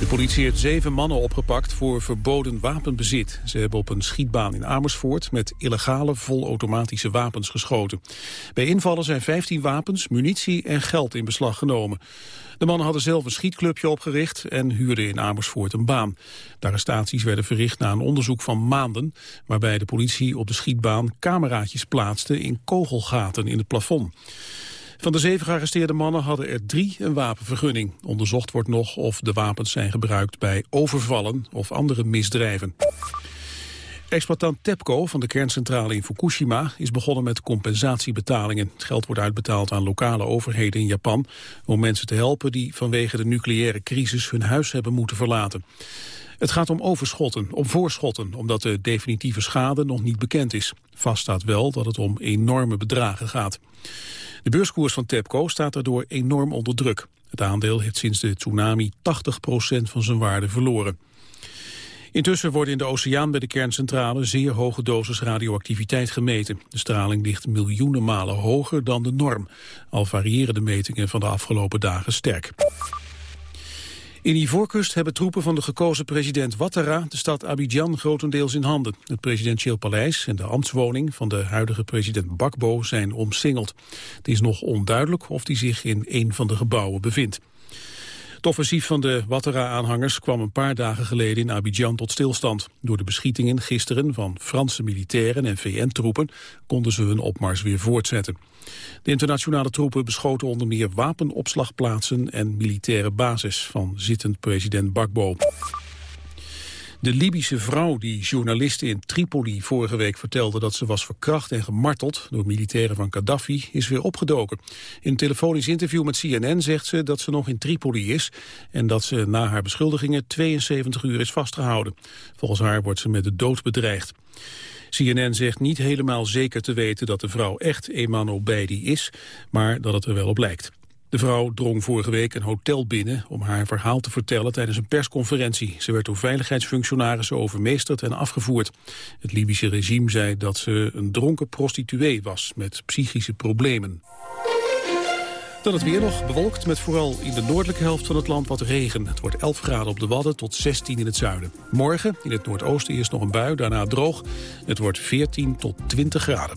De politie heeft zeven mannen opgepakt voor verboden wapenbezit. Ze hebben op een schietbaan in Amersfoort met illegale volautomatische wapens geschoten. Bij invallen zijn 15 wapens, munitie en geld in beslag genomen. De mannen hadden zelf een schietclubje opgericht en huurden in Amersfoort een baan. De arrestaties werden verricht na een onderzoek van maanden... waarbij de politie op de schietbaan cameraatjes plaatste in kogelgaten in het plafond. Van de zeven gearresteerde mannen hadden er drie een wapenvergunning. Onderzocht wordt nog of de wapens zijn gebruikt bij overvallen of andere misdrijven. Exploitant TEPCO van de kerncentrale in Fukushima is begonnen met compensatiebetalingen. Het geld wordt uitbetaald aan lokale overheden in Japan om mensen te helpen die vanwege de nucleaire crisis hun huis hebben moeten verlaten. Het gaat om overschotten, om voorschotten, omdat de definitieve schade nog niet bekend is. Vast staat wel dat het om enorme bedragen gaat. De beurskoers van TEPCO staat daardoor enorm onder druk. Het aandeel heeft sinds de tsunami 80% van zijn waarde verloren. Intussen worden in de oceaan bij de kerncentrale zeer hoge doses radioactiviteit gemeten. De straling ligt miljoenen malen hoger dan de norm. Al variëren de metingen van de afgelopen dagen sterk. In Ivoorkust hebben troepen van de gekozen president Ouattara de stad Abidjan grotendeels in handen. Het presidentieel paleis en de ambtswoning van de huidige president Bakbo zijn omsingeld. Het is nog onduidelijk of hij zich in een van de gebouwen bevindt. Het offensief van de Ouattara-aanhangers kwam een paar dagen geleden in Abidjan tot stilstand. Door de beschietingen gisteren van Franse militairen en VN-troepen konden ze hun opmars weer voortzetten. De internationale troepen beschoten onder meer wapenopslagplaatsen en militaire basis van zittend president Bakbo. De Libische vrouw die journalisten in Tripoli vorige week vertelde dat ze was verkracht en gemarteld door militairen van Gaddafi is weer opgedoken. In een telefonisch interview met CNN zegt ze dat ze nog in Tripoli is en dat ze na haar beschuldigingen 72 uur is vastgehouden. Volgens haar wordt ze met de dood bedreigd. CNN zegt niet helemaal zeker te weten dat de vrouw echt Emano Beidi is, maar dat het er wel op lijkt. De vrouw drong vorige week een hotel binnen om haar verhaal te vertellen tijdens een persconferentie. Ze werd door veiligheidsfunctionarissen overmeesterd en afgevoerd. Het Libische regime zei dat ze een dronken prostituee was met psychische problemen. Dan het weer nog bewolkt met vooral in de noordelijke helft van het land wat regen. Het wordt 11 graden op de Wadden tot 16 in het zuiden. Morgen in het noordoosten eerst nog een bui, daarna droog. Het wordt 14 tot 20 graden.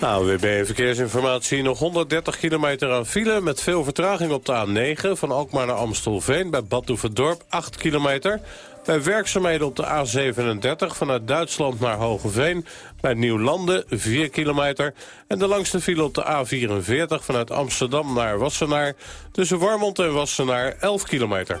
Nou, WB Verkeersinformatie. Nog 130 kilometer aan file met veel vertraging op de A9... van Alkmaar naar Amstelveen bij Bad 8 kilometer. Bij werkzaamheden op de A37 vanuit Duitsland naar Hogeveen... bij Nieuwlanden 4 kilometer. En de langste file op de A44 vanuit Amsterdam naar Wassenaar... tussen Warmond en Wassenaar 11 kilometer.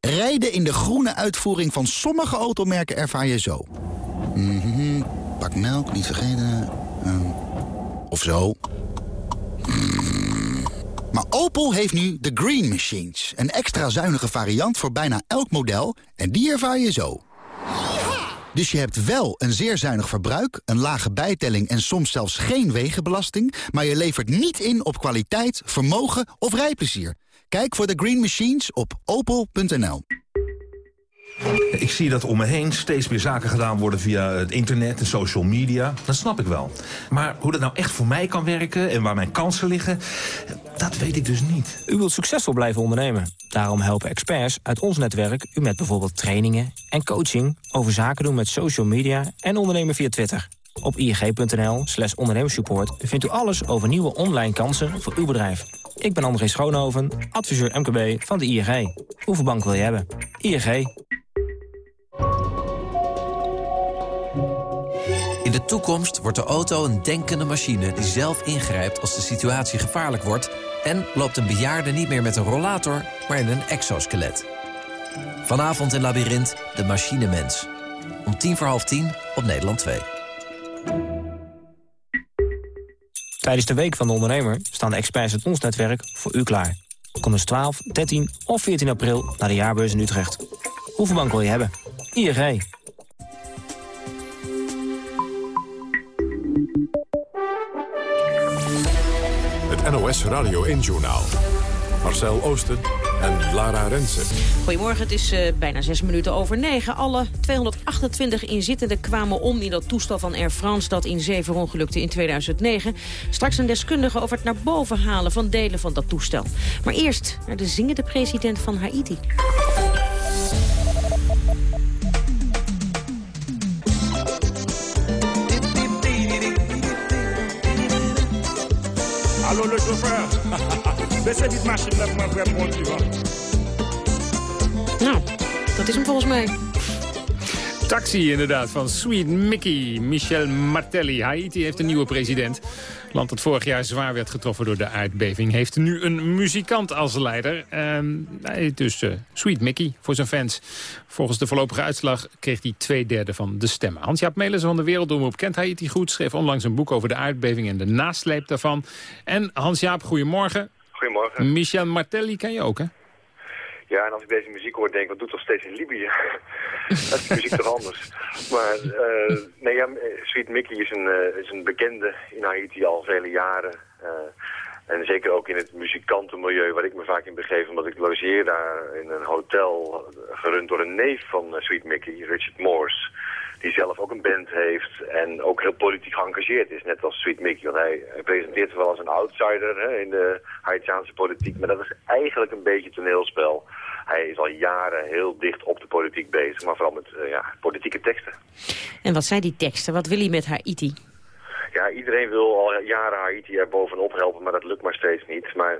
Rijden in de groene uitvoering van sommige automerken ervaar je zo. Mhm, pak melk, niet vergeten. Uh, of zo. Mm. Maar Opel heeft nu de Green Machines. Een extra zuinige variant voor bijna elk model. En die ervaar je zo. Dus je hebt wel een zeer zuinig verbruik, een lage bijtelling... en soms zelfs geen wegenbelasting... maar je levert niet in op kwaliteit, vermogen of rijplezier... Kijk voor de Green Machines op opel.nl. Ik zie dat om me heen steeds meer zaken gedaan worden via het internet en social media. Dat snap ik wel. Maar hoe dat nou echt voor mij kan werken en waar mijn kansen liggen, dat weet ik dus niet. U wilt succesvol blijven ondernemen. Daarom helpen experts uit ons netwerk u met bijvoorbeeld trainingen en coaching over zaken doen met social media en ondernemen via Twitter. Op ig.nl slash ondernemersupport vindt u alles over nieuwe online kansen voor uw bedrijf. Ik ben André Schoonhoven, adviseur MKB van de ING. Hoeveel bank wil je hebben? ING. In de toekomst wordt de auto een denkende machine die zelf ingrijpt als de situatie gevaarlijk wordt... en loopt een bejaarde niet meer met een rollator, maar in een exoskelet. Vanavond in Labyrinth, de machinemens. Om tien voor half tien op Nederland 2. Tijdens de Week van de Ondernemer staan de experts uit ons netwerk voor u klaar. Kom dus 12, 13 of 14 april naar de jaarbeurs in Utrecht. Hoeveel bank wil je hebben? ING. Het NOS Radio 1-journaal. Marcel Oosten en Lara Rensen. Goedemorgen, het is uh, bijna zes minuten over negen. Alle 228 inzittenden kwamen om in dat toestel van Air France... dat in zee verongelukte in 2009. Straks een deskundige over het naar boven halen van delen van dat toestel. Maar eerst naar de zingende president van Haiti. Le chauffeur. Machine vois. Nou, dat is hem volgens mij. Taxi inderdaad, van Sweet Mickey. Michel Martelly. Haiti heeft een nieuwe president. Land dat vorig jaar zwaar werd getroffen door de aardbeving... heeft nu een muzikant als leider. Uh, dus uh, Sweet Mickey voor zijn fans. Volgens de voorlopige uitslag kreeg hij twee derde van de stemmen. Hans-Jaap Melissen van de Wereldomroep kent Haiti goed... schreef onlangs een boek over de aardbeving en de nasleep daarvan. En Hans-Jaap, goedemorgen. Goedemorgen. Michel Martelly ken je ook, hè? Ja, en als ik deze muziek hoor, denk ik, wat doet toch steeds in Libië? dat is muziek toch anders? Maar, uh, nee, ja, Sweet Mickey is een, uh, is een bekende in Haiti al vele jaren. En zeker ook in het muzikantenmilieu waar ik me vaak in begeef, omdat ik logeer daar in een hotel gerund door een neef van Sweet Mickey, Richard Morse die zelf ook een band heeft en ook heel politiek geëngageerd is, net als Sweet Mickey. Want hij, hij presenteert zich wel als een outsider hè, in de Haitiaanse politiek, maar dat is eigenlijk een beetje toneelspel. Hij is al jaren heel dicht op de politiek bezig, maar vooral met uh, ja, politieke teksten. En wat zijn die teksten? Wat wil hij met Haiti? Ja, iedereen wil al jaren Haiti er bovenop helpen, maar dat lukt maar steeds niet. Maar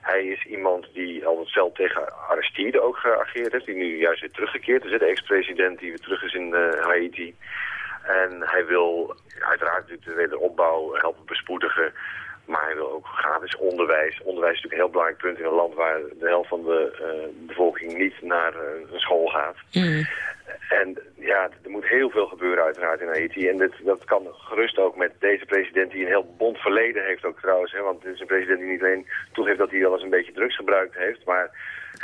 hij is iemand die al zelf tegen Aristide ook geageerd heeft, die nu juist weer teruggekeerd is. De ex-president die weer terug is in uh, Haiti. En hij wil uiteraard de wederopbouw helpen bespoedigen. Maar hij wil ook gratis onderwijs. Onderwijs is natuurlijk een heel belangrijk punt in een land waar de helft van de uh, bevolking niet naar uh, een school gaat. Mm. En ja, er moet heel veel gebeuren uiteraard in Haiti. En dit, dat kan gerust ook met deze president die een heel bond verleden heeft ook trouwens. Hè, want dit is een president die niet alleen toegeeft dat hij wel eens een beetje drugs gebruikt heeft. Maar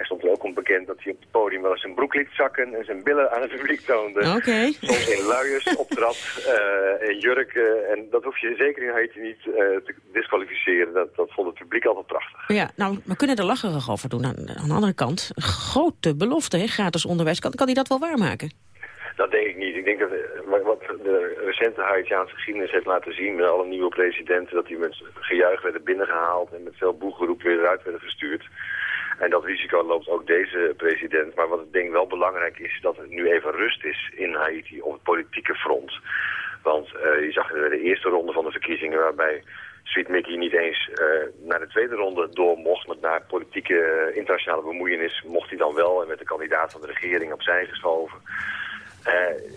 hij stond er ook om bekend dat hij op het podium wel eens zijn broek liet zakken en zijn billen aan het publiek toonde. Okay. Soms in luiers optrad, uh, in jurken. En dat hoef je zeker in Haiti niet uh, te disqualificeren. Dat, dat vond het publiek altijd prachtig. Ja, nou, we kunnen er lacherig over doen. Aan, aan de andere kant, grote belofte, hè, gratis onderwijs. Kan, kan hij dat wel waarmaken? Dat denk ik niet. Ik denk dat wat de recente Haitiaanse geschiedenis heeft laten zien met alle nieuwe presidenten, dat die met gejuich werden binnengehaald en met veel boegeroep weer eruit werden gestuurd. En dat risico loopt ook deze president. Maar wat ik denk wel belangrijk is, dat er nu even rust is in Haiti op het politieke front. Want uh, je zag de eerste ronde van de verkiezingen waarbij Sweet Mickey niet eens uh, naar de tweede ronde door mocht, maar naar politieke uh, internationale bemoeienis mocht hij dan wel en met de kandidaat van de regering opzij geschoven.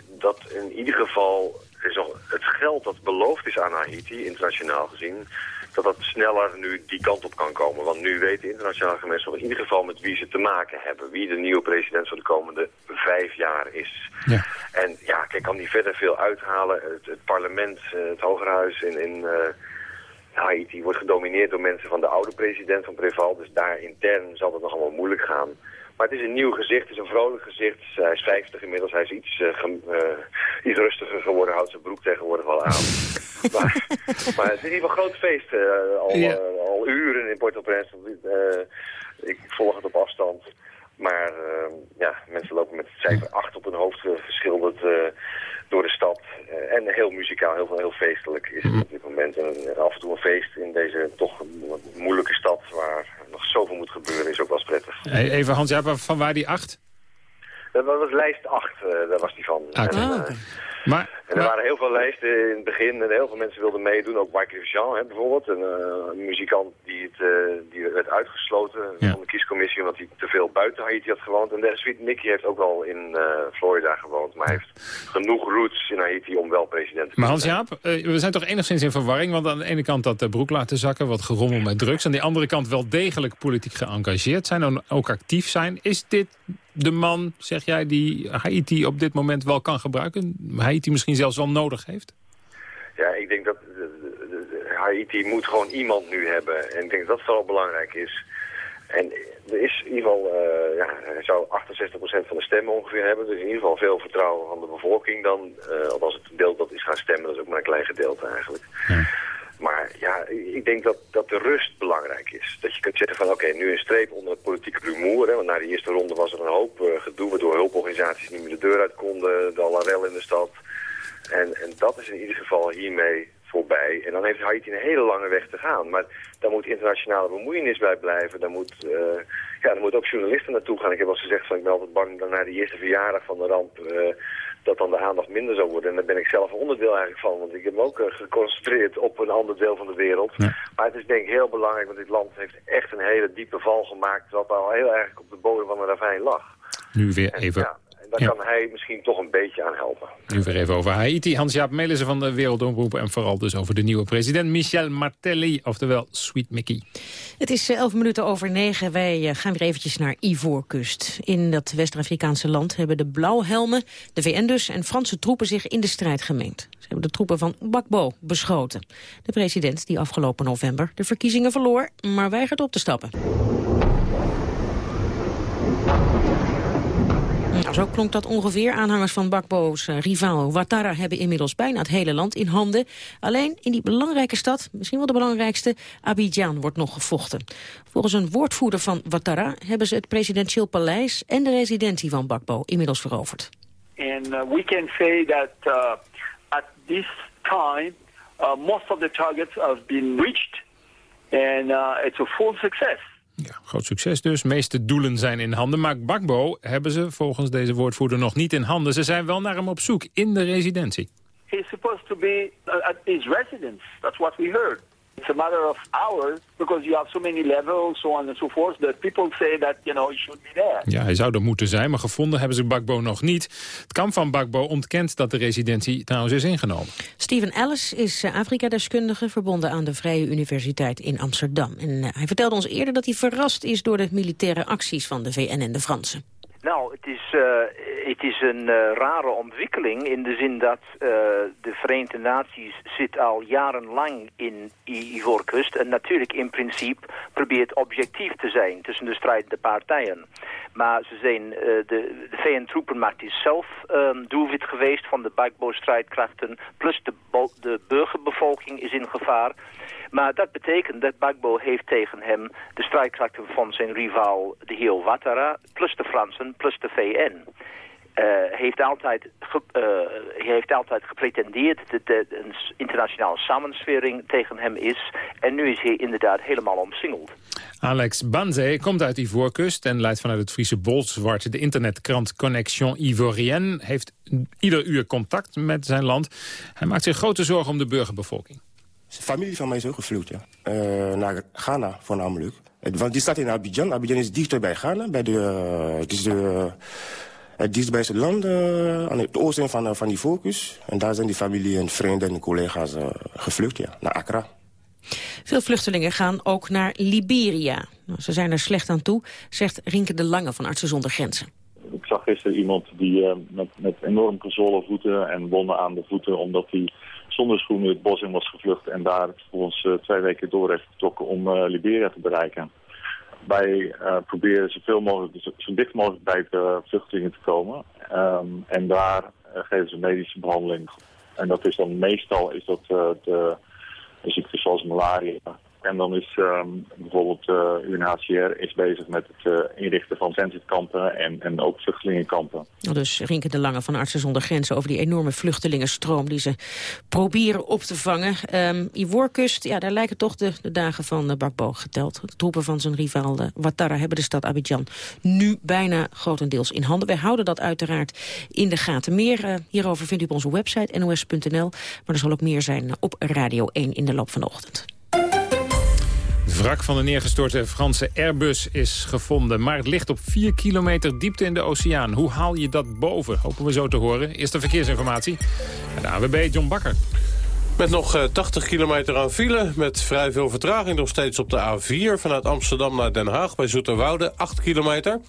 Dat in ieder geval is nog het geld dat beloofd is aan Haiti, internationaal gezien, dat dat sneller nu die kant op kan komen. Want nu weet de internationale gemeenschap in ieder geval met wie ze te maken hebben. Wie de nieuwe president voor de komende vijf jaar is. Ja. En ja, kijk, kan die verder veel uithalen. Het, het parlement, het Hogerhuis in, in uh, Haiti wordt gedomineerd door mensen van de oude president van Preval. Dus daar intern zal het nog allemaal moeilijk gaan. Maar het is een nieuw gezicht, het is een vrolijk gezicht. Hij is 50 inmiddels, hij is iets, uh, ge, uh, iets rustiger geworden, houdt zijn broek tegenwoordig wel aan. maar, maar, het is in ieder geval een groot feest, uh, al, ja. al, uren in Port-au-Prince. ik volg het op afstand. Maar ja, mensen lopen met het cijfer 8 op hun hoofd geschilderd door de stad. en heel muzikaal, heel, heel feestelijk is het op dit moment. En af en toe een feest in deze toch moeilijke stad waar nog zoveel moet gebeuren, is ook wel eens prettig. Even Hans, ja, van waar die 8? Dat was lijst 8, uh, daar was die van. Okay. En, uh, okay. Maar, en er waren heel veel lijsten in het begin en heel veel mensen wilden meedoen. Ook Michael Jean hè, bijvoorbeeld, een, uh, een muzikant die, het, uh, die werd uitgesloten ja. van de kiescommissie omdat hij te veel buiten Haiti had gewoond. En de Sweet Mickey heeft ook wel in uh, Florida gewoond, maar hij heeft genoeg roots in Haiti om wel president te Maar Hans-Jaap, we zijn toch enigszins in verwarring, want aan de ene kant dat de broek laten zakken, wat gerommel met drugs. Aan de andere kant wel degelijk politiek geëngageerd zijn en ook actief zijn. Is dit de man, zeg jij, die Haiti op dit moment wel kan gebruiken? Haiti misschien zelfs wel nodig heeft? Ja, ik denk dat Haiti moet gewoon iemand nu hebben. En ik denk dat dat vooral belangrijk is. En er is in ieder geval, uh, ja, hij zou 68% van de stemmen ongeveer hebben. Dus in ieder geval veel vertrouwen van de bevolking dan. Uh, althans het deel dat is gaan stemmen, dat is ook maar een klein gedeelte eigenlijk. Ja. Maar ja, ik denk dat, dat de rust belangrijk is. Dat je kunt zeggen van oké, nu een streep onder het politieke rumoer. Hè, want na de eerste ronde was er een hoop uh, gedoe, waardoor hulporganisaties niet meer de deur uit konden. De Alarel in de stad. En, en dat is in ieder geval hiermee voorbij. En dan heeft Haiti een hele lange weg te gaan. Maar daar moet internationale bemoeienis bij blijven. Daar moet, uh, ja, daar moet ook journalisten naartoe gaan. Ik heb al gezegd van ik ben altijd bang dat na de eerste verjaardag van de ramp... Uh, dat dan de aandacht minder zou worden. En daar ben ik zelf onderdeel eigenlijk van. Want ik heb me ook uh, geconcentreerd op een ander deel van de wereld. Ja. Maar het is denk ik heel belangrijk, want dit land heeft echt een hele diepe val gemaakt... wat al heel erg op de bodem van de ravijn lag. Nu weer even... Ja, daar kan hij misschien toch een beetje aan helpen. Nu weer even over Haiti. Hans-Jaap Melissen van de Wereldomroep. En vooral dus over de nieuwe president Michel Martelly. Oftewel Sweet Mickey. Het is eh, elf minuten over negen. Wij eh, gaan weer eventjes naar Ivoorkust. In dat West-Afrikaanse land hebben de blauwhelmen, de VN dus... en Franse troepen zich in de strijd gemeend. Ze hebben de troepen van Bakbo beschoten. De president die afgelopen november de verkiezingen verloor... maar weigert op te stappen. Zo klonk dat ongeveer. Aanhangers van Bakbo's uh, rivaal Ouattara hebben inmiddels bijna het hele land in handen. Alleen in die belangrijke stad, misschien wel de belangrijkste, Abidjan wordt nog gevochten. Volgens een woordvoerder van Ouattara hebben ze het presidentieel paleis en de residentie van Bakbo inmiddels veroverd. And uh, we can say that uh, at this time uh, most of the targets have been reached and uh, it's a full success. Ja, groot succes dus. Meeste doelen zijn in handen. Maar Bakbo hebben ze volgens deze woordvoerder nog niet in handen. Ze zijn wel naar hem op zoek in de residentie. He's supposed to be at his residence. That's what we heard. It's a matter of hours because you have so many levels, so on and so forth, that people say that, you know, should be there. Ja, hij zou er moeten zijn, maar gevonden hebben ze Bakbo nog niet. Het kamp van Bakbo ontkent dat de residentie trouwens is ingenomen. Steven Ellis is eh, Afrika-deskundige verbonden aan de Vrije Universiteit in Amsterdam. En eh, hij vertelde ons eerder dat hij verrast is door de militaire acties van de VN en de Fransen. Nou, het is, uh, het is een uh, rare ontwikkeling in de zin dat uh, de Verenigde Naties zit al jarenlang in Ivoorkust en natuurlijk in principe probeert objectief te zijn tussen de strijdende partijen. Maar ze zijn, de, de VN-troepenmacht is zelf um, doelwit geweest van de Bagbo-strijdkrachten, plus de, de burgerbevolking is in gevaar. Maar dat betekent dat Bagbo heeft tegen hem de strijdkrachten van zijn rivaal, de heer Ouattara, plus de Fransen, plus de VN. Uh, heeft altijd, ge, uh, heeft altijd gepretendeerd dat er een internationale samenswering tegen hem is. En nu is hij inderdaad helemaal omsingeld. Alex Banze komt uit Ivoorkust en leidt vanuit het Friese Bolzwart de internetkrant Connexion Ivoirienne. Heeft ieder uur contact met zijn land. Hij maakt zich grote zorgen om de burgerbevolking. De familie van mij is ook gevlucht, ja. Uh, naar Ghana voornamelijk. Want die staat in Abidjan. Abidjan is dichter bij Ghana. Bij de, uh, het is de, het dichtstbijste land uh, aan het oosten van, van die focus. En daar zijn die familie en vrienden en collega's gevlucht, ja. Naar Accra. Veel vluchtelingen gaan ook naar Liberia. Nou, ze zijn er slecht aan toe, zegt Rinke de Lange van Artsen zonder Grenzen. Ik zag gisteren iemand die met, met enorm gezwollen voeten en wonden aan de voeten... omdat hij zonder schoenen het bos in was gevlucht en daar volgens uh, twee weken door heeft getrokken om uh, Liberia te bereiken. Wij uh, proberen zoveel mogelijk, zo, dicht mogelijk bij de vluchtelingen te komen. Um, en daar geven ze medische behandeling. En dat is dan meestal is dat de, de ziektes zoals malaria, en dan is um, bijvoorbeeld uh, UNHCR is bezig met het uh, inrichten van transitkampen en, en ook vluchtelingenkampen. Dus Rinke de Lange van Artsen zonder Grenzen over die enorme vluchtelingenstroom die ze proberen op te vangen. Um, Ivoorkust, ja, daar lijken toch de, de dagen van uh, Bakbo geteld. De troepen van zijn rivaal uh, Ouattara hebben de stad Abidjan nu bijna grotendeels in handen. Wij houden dat uiteraard in de gaten. Meer hierover vindt u op onze website nos.nl, maar er zal ook meer zijn op Radio 1 in de loop van de ochtend. Het wrak van de neergestorte Franse Airbus is gevonden. Maar het ligt op 4 kilometer diepte in de oceaan. Hoe haal je dat boven? Hopen we zo te horen. Eerste verkeersinformatie. De AWB John Bakker. Met nog uh, 80 kilometer aan file, met vrij veel vertraging nog steeds op de A4... vanuit Amsterdam naar Den Haag bij Zoeterwoude, 8 kilometer.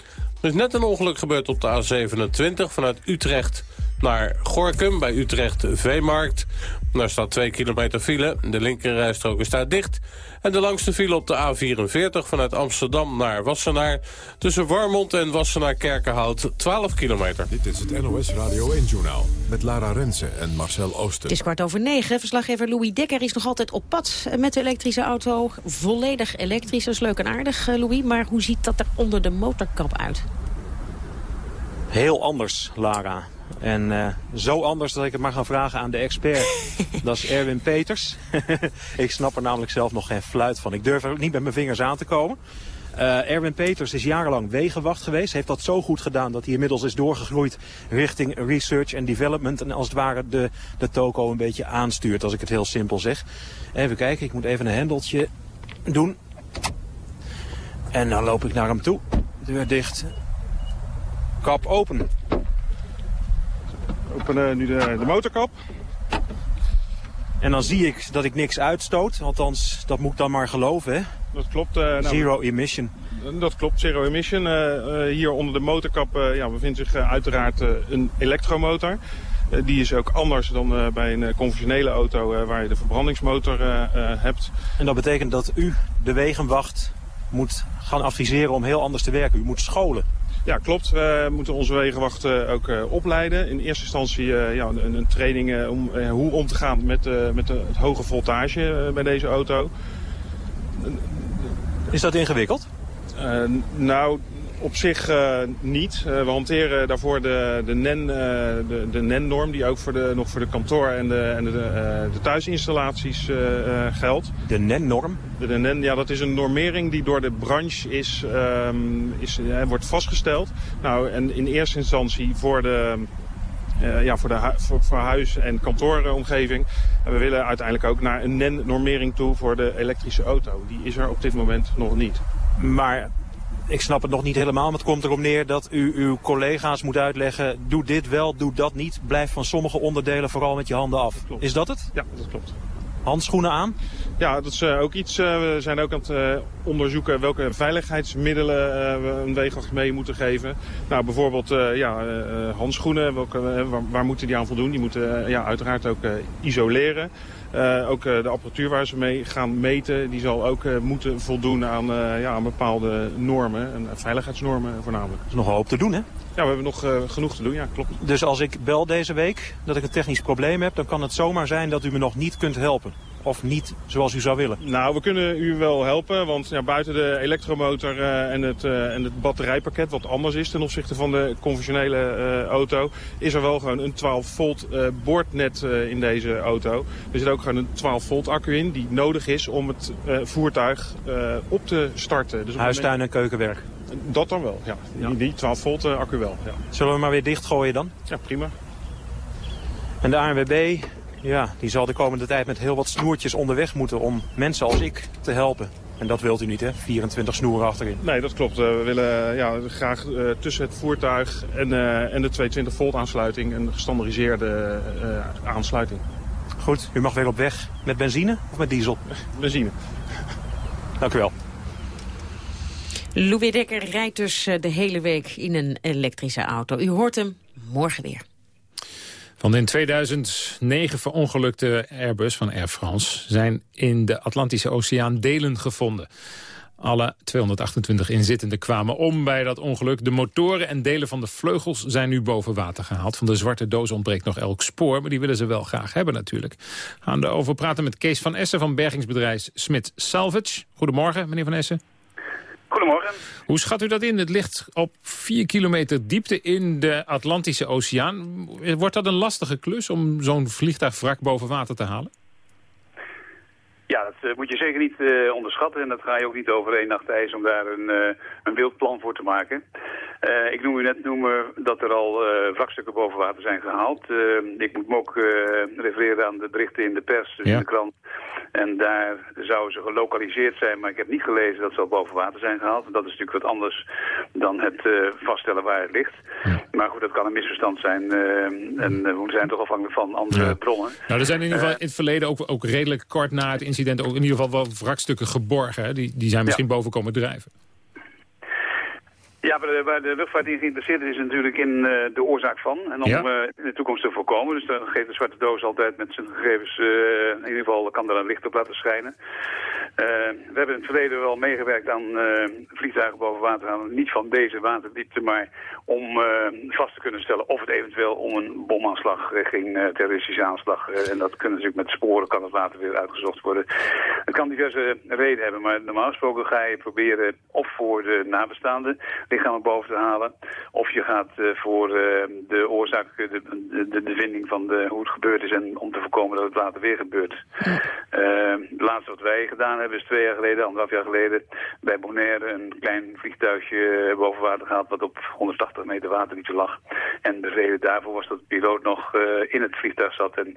Er is net een ongeluk gebeurd op de A27 vanuit Utrecht naar Gorkum bij Utrecht Veemarkt. Daar staat 2 kilometer file, de linkerrijstrook is daar dicht... En de langste file op de A44 vanuit Amsterdam naar Wassenaar... tussen Warmond en Wassenaar-Kerkenhout, 12 kilometer. Dit is het NOS Radio 1-journaal met Lara Rensen en Marcel Oosten. Het is kwart over negen. Verslaggever Louis Dekker is nog altijd op pad met de elektrische auto. Volledig elektrisch, dat is leuk en aardig, eh, Louis. Maar hoe ziet dat er onder de motorkap uit? Heel anders, Lara. En uh, zo anders dat ik het maar ga vragen aan de expert. dat is Erwin Peters. ik snap er namelijk zelf nog geen fluit van. Ik durf er ook niet met mijn vingers aan te komen. Uh, Erwin Peters is jarenlang wegenwacht geweest. Heeft dat zo goed gedaan dat hij inmiddels is doorgegroeid richting research en development. En als het ware de, de toko een beetje aanstuurt, als ik het heel simpel zeg. Even kijken, ik moet even een hendeltje doen. En dan loop ik naar hem toe. Deur dicht. Kap open openen nu de, de motorkap. En dan zie ik dat ik niks uitstoot. Althans, dat moet ik dan maar geloven, hè? Dat klopt. Uh, nou, zero emission. Dat klopt, zero emission. Uh, uh, hier onder de motorkap ja, bevindt zich uiteraard een elektromotor. die is ook anders dan bij een conventionele auto waar je de verbrandingsmotor hebt. En dat betekent dat u, de wegenwacht, moet gaan adviseren om heel anders te werken. U moet scholen. Ja, klopt. We moeten onze wegenwachten ook uh, opleiden. In eerste instantie uh, ja, een, een training uh, om hoe om te gaan met, met de, het hoge voltage bij deze auto. Is dat ingewikkeld? nou, op zich uh, niet. Uh, we hanteren daarvoor de, de NEN, uh, de, de NEN-norm die ook voor de, nog voor de kantoor en de, en de, de thuisinstallaties geldt. De NEN-norm? De, de, NEN, ja, dat is een normering die door de branche is, um, is, wordt vastgesteld. Nou, en in eerste instantie voor de... Uh, ja, voor, de voor, voor, huis- en kantooromgeving. En we willen uiteindelijk ook naar een NEN-normering toe voor de elektrische auto. Die is er op dit moment nog niet. Maar ik snap het nog niet helemaal, maar het komt erop neer dat u uw collega's moet uitleggen... doe dit wel, doe dat niet. Blijf van sommige onderdelen vooral met je handen af. Is dat het? Ja, dat klopt. Handschoenen aan? Ja, dat is uh, ook iets. Uh, we zijn ook aan het uh, onderzoeken welke veiligheidsmiddelen we een weegacht mee moeten geven. Nou, bijvoorbeeld ja, handschoenen, welke, waar, waar, moeten die aan voldoen? Die moeten ja, uiteraard ook isoleren. Uh, ook uh, de apparatuur waar ze mee gaan meten, die zal ook uh, moeten voldoen aan, ja, aan bepaalde normen. En veiligheidsnormen voornamelijk. Er is nog een hoop te doen, hè? Ja, we hebben nog genoeg te doen, ja, klopt. Dus als ik bel deze week dat ik een technisch probleem heb, dan kan het zomaar zijn dat u me nog niet kunt helpen of niet zoals u zou willen? Nou, we kunnen u wel helpen, want ja, buiten de elektromotor uh, en, het, uh, en het batterijpakket, wat anders is ten opzichte van de conventionele uh, auto, is er wel gewoon een 12 volt boordnet in deze auto. Er zit ook gewoon een 12 volt accu in die nodig is om het voertuig op te starten. Dus Huistuin en keukenwerk? Dat dan wel, ja. ja. Die, die 12 volt accu wel, ja. Zullen we maar weer dichtgooien dan? Ja, prima. En de ANWB ja, die zal de komende tijd met heel wat snoertjes onderweg moeten om mensen als ik te helpen. En dat wilt u niet, hè? 24 snoeren achterin. Nee, dat klopt. we willen ja, graag uh, tussen het voertuig en, uh, en de 220 volt aansluiting een gestandardiseerde uh, aansluiting. Goed, u mag weer op weg. Met benzine of met diesel? Benzine. Dank u wel. Louis Dekker rijdt dus de hele week in een elektrische auto. U hoort hem morgen weer. Van in 2009 verongelukte Airbus van Air France... zijn in de Atlantische Oceaan delen gevonden. Alle 228 inzittenden kwamen om bij dat ongeluk. De motoren en delen van de vleugels zijn nu boven water gehaald. Van de zwarte doos ontbreekt nog elk spoor, maar die willen ze wel graag hebben natuurlijk. Gaan we over praten met Kees van Essen van bergingsbedrijf Smit Salvage. Goedemorgen, meneer van Essen. Goedemorgen. Hoe schat u dat in? Het ligt op 4 kilometer diepte in de Atlantische Oceaan. Wordt dat een lastige klus om zo'n vliegtuigwrak boven water te halen? Ja, dat uh, moet je zeker niet uh, onderschatten. En dat ga je ook niet over één nacht ijs om daar een, uh, een wild plan voor te maken. ik noem u net noemen dat er al wrakstukken boven water zijn gehaald. ik moet me ook refereren aan de berichten in de pers, dus ja. in de krant. En daar zouden ze gelokaliseerd zijn, maar ik heb niet gelezen dat ze al boven water zijn gehaald. En dat is natuurlijk wat anders dan het vaststellen waar het ligt. Maar goed, dat kan een misverstand zijn. eh, en eh, we zijn toch afhankelijk van andere bronnen. Nou, er zijn in ieder geval Eh, in het verleden ook, ook redelijk kort na het incident... ook in ieder geval wel wrakstukken geborgen. Hè? Die, die zijn misschien boven komen drijven. Ja, waar de, luchtvaart in geïnteresseerd is, is natuurlijk in eh, de oorzaak van. En om Ja. eh, in de toekomst te voorkomen. Dus dan geeft de zwarte doos altijd met zijn gegevens, eh, in ieder geval kan er een licht op laten schijnen. We hebben in het verleden wel meegewerkt aan vliegtuigen boven water halen. Niet van deze waterdiepte, maar om vast te kunnen stellen of het eventueel om een bomaanslag ging, terroristische aanslag. En dat kunnen natuurlijk met sporen, kan het later weer uitgezocht worden. Het kan diverse redenen hebben, maar normaal gesproken ga je proberen of voor de nabestaanden lichamen boven te halen. Of je gaat eh, voor eh, de oorzaak, eh, de, de, de vinding van de, hoe het gebeurd is en om te voorkomen dat het later weer gebeurt. Het laatste wat wij gedaan hebben is twee jaar geleden, anderhalf jaar geleden, bij Bonaire een klein vliegtuigje boven water gehad wat op 180 meter waterdiepte lag. En de reden daarvoor was dat de piloot nog in het vliegtuig zat en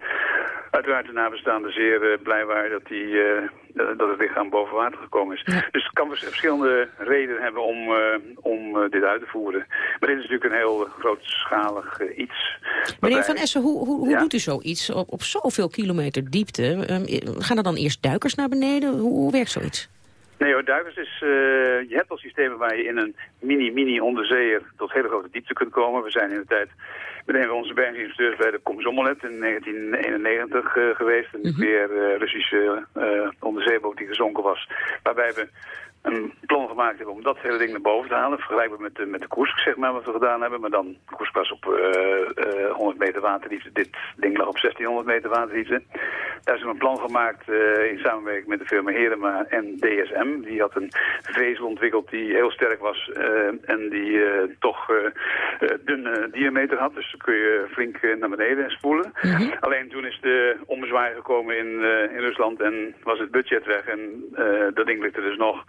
uiteraard de nabestaanden zeer blij waren dat, die, eh, dat het lichaam boven water gekomen is. Dus het kan verschillende redenen hebben om, eh, om eh, dit uit te voeren. Maar dit is natuurlijk een heel grootschalig eh, iets. Meneer Van Essen, hoe, hoe, hoe Ja. doet u zoiets op, op zoveel kilometer diepte? Ehm, gaan er dan eerst duikers naar beneden? Hoe, hoe werkt zoiets? Nee hoor, duikers is, eh, je hebt al systemen waar je in een mini-mini onderzeeër tot hele grote diepte kunt komen. We zijn in de tijd met een van onze berginstructeurs bij de Komsommelet in 1991 eh, geweest. Een nucleair eh, Russische onderzeeboot die gezonken was. Waarbij we een plan gemaakt hebben om dat hele ding naar boven te halen. Vergelijkbaar met de, met de Koersk, zeg maar, wat we gedaan hebben. Maar dan, Koersk was op eh, eh, 100 meter waterdiepte. Dit ding lag op 1600 meter waterdiepte. Daar is een plan gemaakt eh, in samenwerking met de firma Herema en DSM. Die had een vezel ontwikkeld die heel sterk was eh, en die eh, toch eh eh, dunne diameter had. Dus dan kun je flink eh, naar beneden spoelen. Alleen toen is de ommezwaai gekomen in, eh, in Rusland en was het budget weg. En eh, dat ding ligt er dus nog.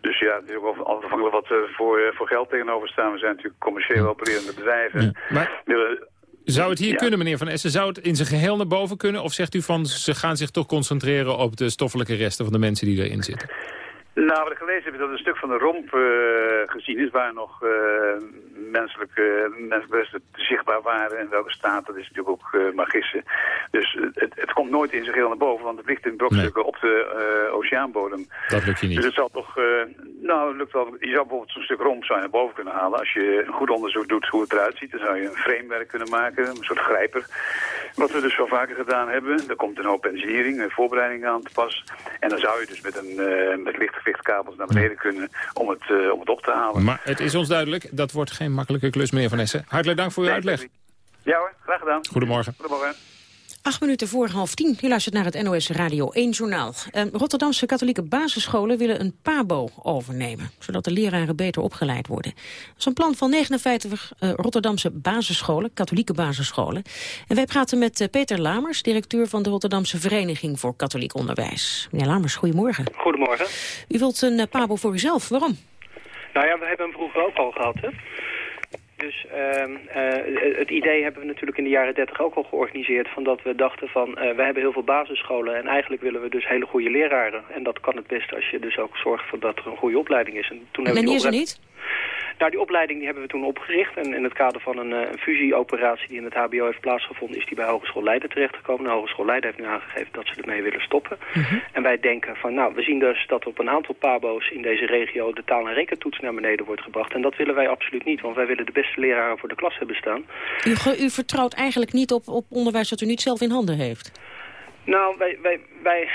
Dus ja, het is ook afhankelijk wat er voor, eh, voor geld tegenover staan. We zijn natuurlijk commercieel opererende bedrijven. Maar zou het hier Ja. kunnen, meneer Van Essen? Zou het in zijn geheel naar boven kunnen? Of zegt u van, ze gaan zich toch concentreren op de stoffelijke resten van de mensen die erin zitten? Nou, wat ik gelezen heb is dat een stuk van de romp eh, gezien is... waar nog eh, menselijke, zichtbaar waren. En welke staat, dat is natuurlijk ook eh maar gissen. Dus het, het, komt nooit in zijn geheel naar boven... want het ligt in brokstukken op de oceaanbodem. Dat lukt je niet. Dus het zal toch... nou, het lukt wel. Je zou bijvoorbeeld zo'n stuk romp zou je naar boven kunnen halen. Als je een goed onderzoek doet hoe het eruit ziet... dan zou je een framewerk kunnen maken, een soort grijper. Wat we dus wel vaker gedaan hebben. Daar komt een hoop engineering en voorbereiding aan te pas. En dan zou je dus met, een, eh met lichtgewichtkabels naar beneden kunnen... om het, eh, om het op te halen. Maar het is ons duidelijk, dat wordt geen makkelijke klus, meneer Van Essen. Hartelijk dank voor uw uitleg. Ja hoor, graag gedaan. Goedemorgen. Goedemorgen. Acht minuten voor half tien. U luistert naar het NOS Radio 1 Journaal. Eh, Rotterdamse katholieke basisscholen willen een PABO overnemen... zodat de leraren beter opgeleid worden. Dat is een plan van 59 eh, Rotterdamse basisscholen, katholieke basisscholen. En wij praten met eh, Peter Lamers, directeur van de Rotterdamse Vereniging voor Katholiek Onderwijs. Meneer Lamers, goedemorgen. Goedemorgen. U wilt een eh, PABO voor uzelf. Waarom? Nou ja, we hebben hem vroeger ook al gehad, hè. Dus ehm, eh, het idee hebben we natuurlijk in de jaren 30 ook al georganiseerd... van dat we dachten van, eh, we hebben heel veel basisscholen... en eigenlijk willen we dus hele goede leraren. En dat kan het best als je dus ook zorgt voor dat er een goede opleiding is. En toen hebben En we die er niet? Nou, die opleiding die hebben we toen opgericht. En in het kader van een, eh, een fusieoperatie die in het hbo heeft plaatsgevonden... is die bij Hogeschool Leiden terechtgekomen. De Hogeschool Leiden heeft nu aangegeven dat ze ermee willen stoppen. En wij denken van, nou, we zien dus dat op een aantal pabo's in deze regio... de taal- en rekentoets naar beneden wordt gebracht. En dat willen wij absoluut niet, want wij willen de beste leraren voor de klas hebben staan. U, u vertrouwt eigenlijk niet op, op onderwijs dat u niet zelf in handen heeft. Nou, wij, wij, wij,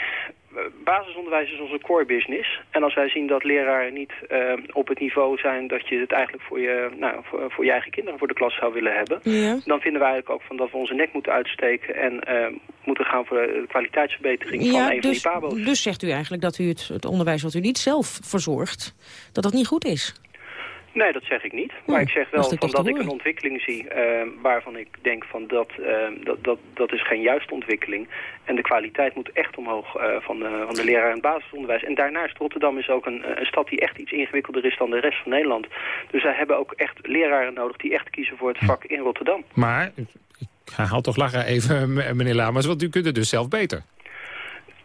basisonderwijs is onze core business. En als wij zien dat leraren niet eh, op het niveau zijn dat je het eigenlijk voor je, nou, voor, voor je eigen kinderen voor de klas zou willen hebben, Ja. dan vinden wij eigenlijk ook van dat we onze nek moeten uitsteken en eh, moeten gaan voor de kwaliteitsverbetering van Ja, een dus, van die pabo's. dus zegt u eigenlijk dat u het, het onderwijs wat u niet zelf verzorgt, dat dat niet goed is. Nee, dat zeg ik niet. Maar ik zeg dat wel natuurlijk van dat ik een ontwikkeling zie eh, waarvan ik denk van dat, eh, dat, dat, dat is geen juiste ontwikkeling. En de kwaliteit moet echt omhoog eh, van, de, van de leraar en het basisonderwijs. En daarnaast, Rotterdam is ook een, een stad die echt iets ingewikkelder is dan de rest van Nederland. Dus wij hebben ook echt leraren nodig die echt kiezen voor het vak in Rotterdam. Maar, ik haal toch lachen even, meneer Lamers, want u kunt het dus zelf beter.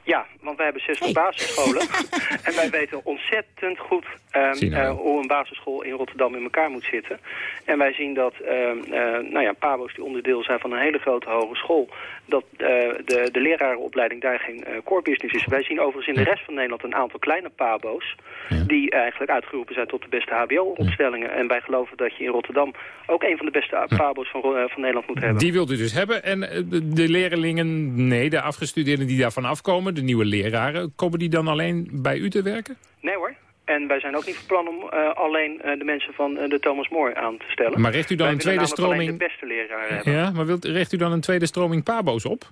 Ja, want wij hebben 60 basisscholen. en wij weten ontzettend goed ehm, nou eh, hoe een basisschool in Rotterdam in elkaar moet zitten. En wij zien dat ehm, eh, nou ja, pabo's die onderdeel zijn van een hele grote hogeschool... dat eh, de, de lerarenopleiding daar geen eh, core business is. Wij zien overigens in de rest van Nederland een aantal kleine pabo's... die eigenlijk uitgeroepen zijn tot de beste hbo-opstellingen. En wij geloven dat je in Rotterdam ook een van de beste pabo's van, van Nederland moet hebben. Die wilt u dus hebben. En de, de leerlingen, nee, de afgestudeerden die daarvan afkomen, de nieuwe leraren, komen die dan alleen bij u te werken? Nee hoor. En wij zijn ook niet van plan om eh, alleen eh, de mensen van eh, de Thomas More aan te stellen. Maar richt u dan Wij een tweede stroming- de beste leraren hebben. Ja, maar wilt, richt u dan een tweede stroming pabo's op?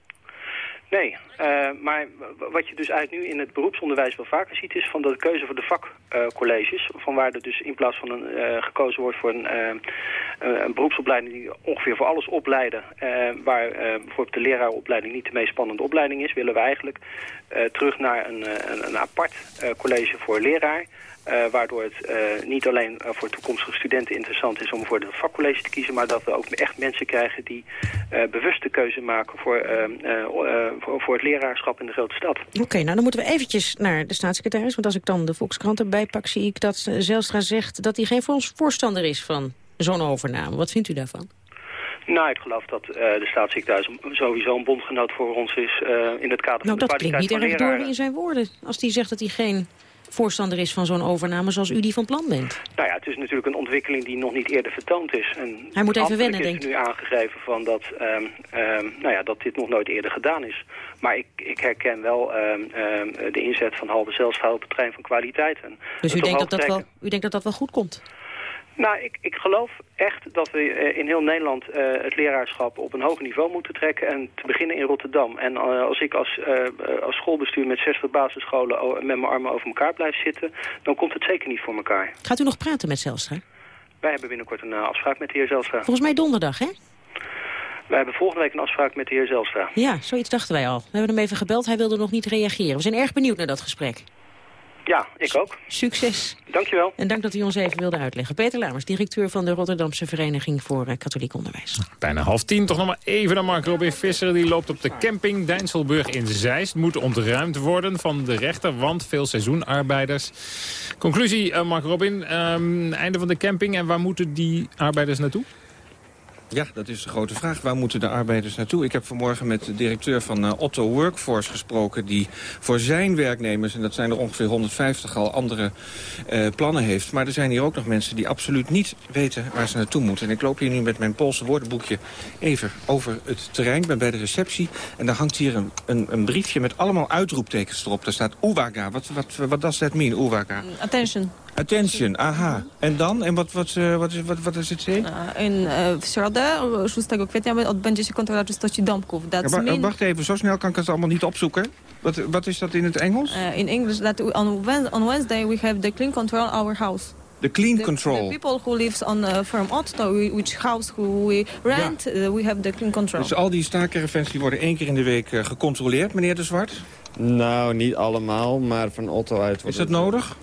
Nee, eh, maar wat je dus eigenlijk nu in het beroepsonderwijs wel vaker ziet... is van de keuze voor de vakcolleges. van waar er dus in plaats van een, eh, gekozen wordt voor een, eh, eh, een beroepsopleiding... die ongeveer voor alles opleiden... waar bijvoorbeeld de leraaropleiding niet de meest spannende opleiding is... willen we eigenlijk terug naar een, een, een apart college voor leraar... eh, waardoor het eh, niet alleen eh, voor toekomstige studenten interessant is om voor het vakcollege te kiezen, maar dat we ook echt mensen krijgen die bewust de keuze maken voor, eh, eh, eh, voor, voor het leraarschap in de grote stad. Oké, nou dan moeten we eventjes naar de staatssecretaris. Want als ik dan de Volkskrant erbij pak, zie ik dat Zijlstra zegt... dat hij geen voor- voorstander is van zo'n overname. Wat vindt u daarvan? Nou, ik geloof dat de staatssecretaris sowieso een bondgenoot voor ons is in het kader Nou, van de dat klinkt niet erg door in zijn woorden. Als hij zegt dat hij geen voorstander is van zo'n overname zoals u die van plan bent. Nou ja, het is natuurlijk een ontwikkeling die nog niet eerder vertoond is. En Hij moet even wennen, is denkt nu aangegeven van dat, ehm, ehm, nou ja, dat dit nog nooit eerder gedaan is. Maar ik, ik herken wel ehm, de inzet van Halbe Zelstra op het trein van kwaliteit. En Dus u denkt dat, dat wel, u denkt dat dat wel goed komt? Nou, ik, ik geloof echt dat we eh, in heel Nederland eh, het leraarschap op een hoger niveau moeten trekken. En te beginnen in Rotterdam. En eh, als ik als, als schoolbestuur met 60 basisscholen met mijn armen over elkaar blijf zitten... dan komt het zeker niet voor elkaar. Gaat u nog praten met Zijlstra? Wij hebben binnenkort een afspraak met de heer Zelstra. Volgens mij donderdag, hè? Wij hebben volgende week een afspraak met de heer Zelstra. Ja, zoiets dachten wij al. We hebben hem even gebeld, hij wilde nog niet reageren. We zijn erg benieuwd naar dat gesprek. Ja, ik ook. Succes. Dankjewel. En dank dat u ons even wilde uitleggen. Peter Lamers, directeur van de Rotterdamse Vereniging voor eh, Katholiek Onderwijs. Bijna half tien, toch nog maar even naar Mark Robin Visser. Die loopt op de camping Dijnselburg in Zeist. Moet ontruimd worden van de rechter, want veel seizoenarbeiders. Conclusie, eh, Mark Robin. ehm, einde van de camping. En waar moeten die arbeiders naartoe? Ja, dat is de grote vraag. Waar moeten de arbeiders naartoe? Ik heb vanmorgen met de directeur van eh, Otto Workforce gesproken... die voor zijn werknemers, en dat zijn er ongeveer 150 al, andere eh, plannen heeft. Maar er zijn hier ook nog mensen die absoluut niet weten waar ze naartoe moeten. En ik loop hier nu met mijn Poolse woordenboekje even over het terrein. Ik ben bij de receptie en daar hangt hier een, een, een briefje met allemaal uitroeptekens erop. Daar staat Uwaga. Wat, wat, wat does that mean, Uwaga? Attention. Attention, aha. En dan? En wat, wat, eh, wat, is, wat, wat is het zin? In, e, w środę, 6 kwietnia, odbędzie się kontrola czystości domków. Ja, That's wacht even, zo snel kan ik het allemaal niet opzoeken. Wat, wat is dat in het Engels? uh, in English, that we, on, on Wednesday we have the clean control our house. De clean The- control. The people who lives on uh, firm Otto, which house who we rent, uh, we have the clean control. Dus al die staakcaravans die worden één keer in de week eh, gecontroleerd, meneer De Zwart? Nou, niet allemaal, maar van Otto uit. Is dat nodig?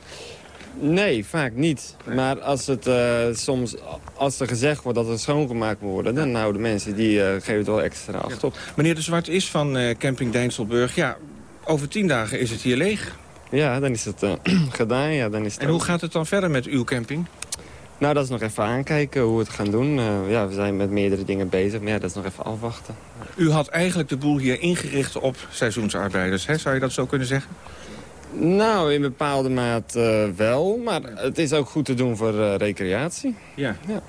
Nee, vaak niet. Maar als, het, eh, soms, als er gezegd wordt dat er schoongemaakt moet worden... dan houden mensen die eh, geven het wel extra acht op. Meneer De Zwart is van eh, camping Dijnselburg. Ja, over tien dagen is het hier leeg. Ja, dan is het gedaan. Ja, dan is het En hoe gaat het dan verder met uw camping? Nou, dat is nog even aankijken hoe we het gaan doen. Ja, we zijn met meerdere dingen bezig, maar ja, dat is nog even afwachten. U had eigenlijk de boel hier ingericht op seizoensarbeiders, hè? zou je dat zo kunnen zeggen? Nou, in bepaalde maat eh, wel, maar het is ook goed te doen voor eh, recreatie. Ja. ja.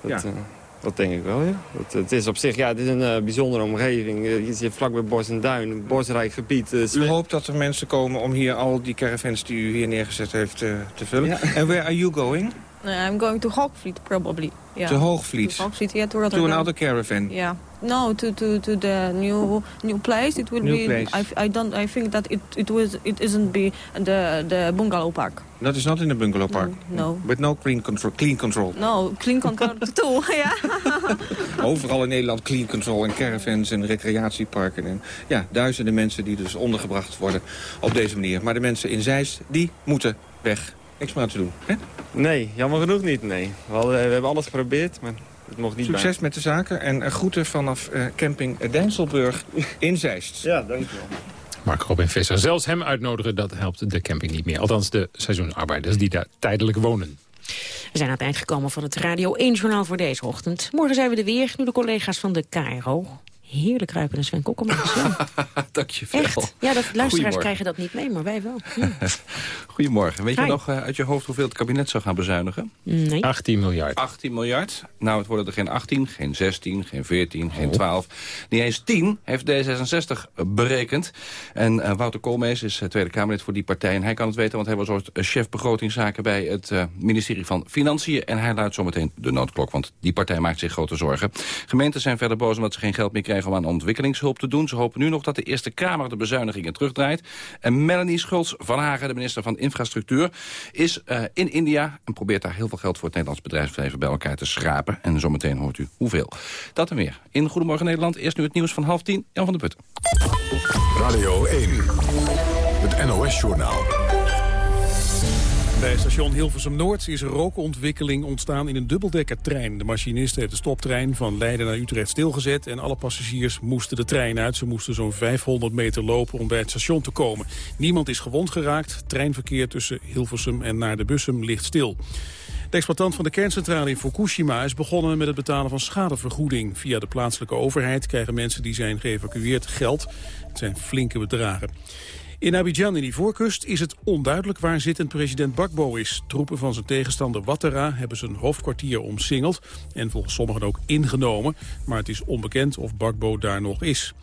Dat, Ja. eh, dat denk ik wel, ja. Dat, het is op zich, ja, het is een bijzondere omgeving. Je zit vlakbij bos en duin, een bosrijk gebied. U hoopt dat er mensen komen om hier al die caravans die u hier neergezet heeft te vullen. Ja. En where are you going? Uh, I'm going to Hoogvliet, probably. Yeah. To Hoogvliet? To Hoogvliet, yeah, to another caravan? Yeah. No, to to to the new new place. It will New be. place. I, I don't. I think that it it was it isn't be the the bungalow park. Dat is not in the bungalow park? No. With no clean control? Clean control. No, clean control too. Ja. Overal in Nederland clean control en caravans en recreatieparken. En ja, duizenden mensen die dus ondergebracht worden op deze manier. Maar de mensen in Zeist, die moeten weg. Doen. Hè? Nee, jammer genoeg niet, nee. We, hadden- we hebben alles geprobeerd, maar het mocht niet Succes met de zaken en eh, groeten vanaf eh, camping Dijnselburg in Zeist. Ja, dankjewel. Mark Robin Visser. Zelfs hem uitnodigen, dat helpt de camping niet meer. Althans de seizoenarbeiders die daar tijdelijk wonen. We zijn aan het eind gekomen van het Radio 1-journaal voor deze ochtend. Morgen zijn we er weer, nu de collega's van de KRO heerlijk ruikende Sven. Dank je wel. Echt? Ja, dat, luisteraars krijgen dat niet mee, maar wij wel. Goedemorgen. Weet je nog uh, uit je hoofd hoeveel het kabinet zou gaan bezuinigen? Nee. 18 miljard. 18 miljard? Nou, het worden er geen 18, geen 16, geen 14, geen 12. Niet eens 10 heeft D66 berekend. En uh, Wouter Koolmees is uh, Tweede Kamerlid voor die partij. En hij kan het weten, want hij was ooit chef begrotingszaken... bij het ministerie van Financiën. En hij luidt zometeen de noodklok, want die partij maakt zich grote zorgen. Gemeenten zijn verder boos omdat ze geen geld meer krijgen om aan ontwikkelingshulp te doen. Ze hopen nu nog dat de Eerste Kamer de bezuinigingen terugdraait. En Melanie Schultz van Hagen, de minister van Infrastructuur, is uh, in India... en probeert daar heel veel geld voor het Nederlands bedrijfsleven bij elkaar te schrapen. En zometeen hoort u hoeveel. Dat en meer. In Goedemorgen Nederland, eerst nu het nieuws van half tien. Jan van der Putten. Radio 1, het NOS-journaal. Bij station Hilversum Noord is rookontwikkeling ontstaan in een dubbeldekkertrein. De machinist heeft de stoptrein van Leiden naar Utrecht stilgezet... en alle passagiers moesten de trein uit. Ze moesten zo'n 500 meter lopen om bij het station te komen. Niemand is gewond geraakt. Treinverkeer tussen Hilversum en naar de Bussum ligt stil. De exploitant van de kerncentrale in Fukushima is begonnen met het betalen van schadevergoeding. Via de plaatselijke overheid krijgen mensen die zijn geëvacueerd geld. Het zijn flinke bedragen. In Abidjan in Ivoorkust is het onduidelijk waar zittend president Bakbo is. Troepen van zijn tegenstander Ouattara hebben zijn hoofdkwartier omsingeld... en volgens sommigen ook ingenomen, maar het is onbekend of Bakbo daar nog is.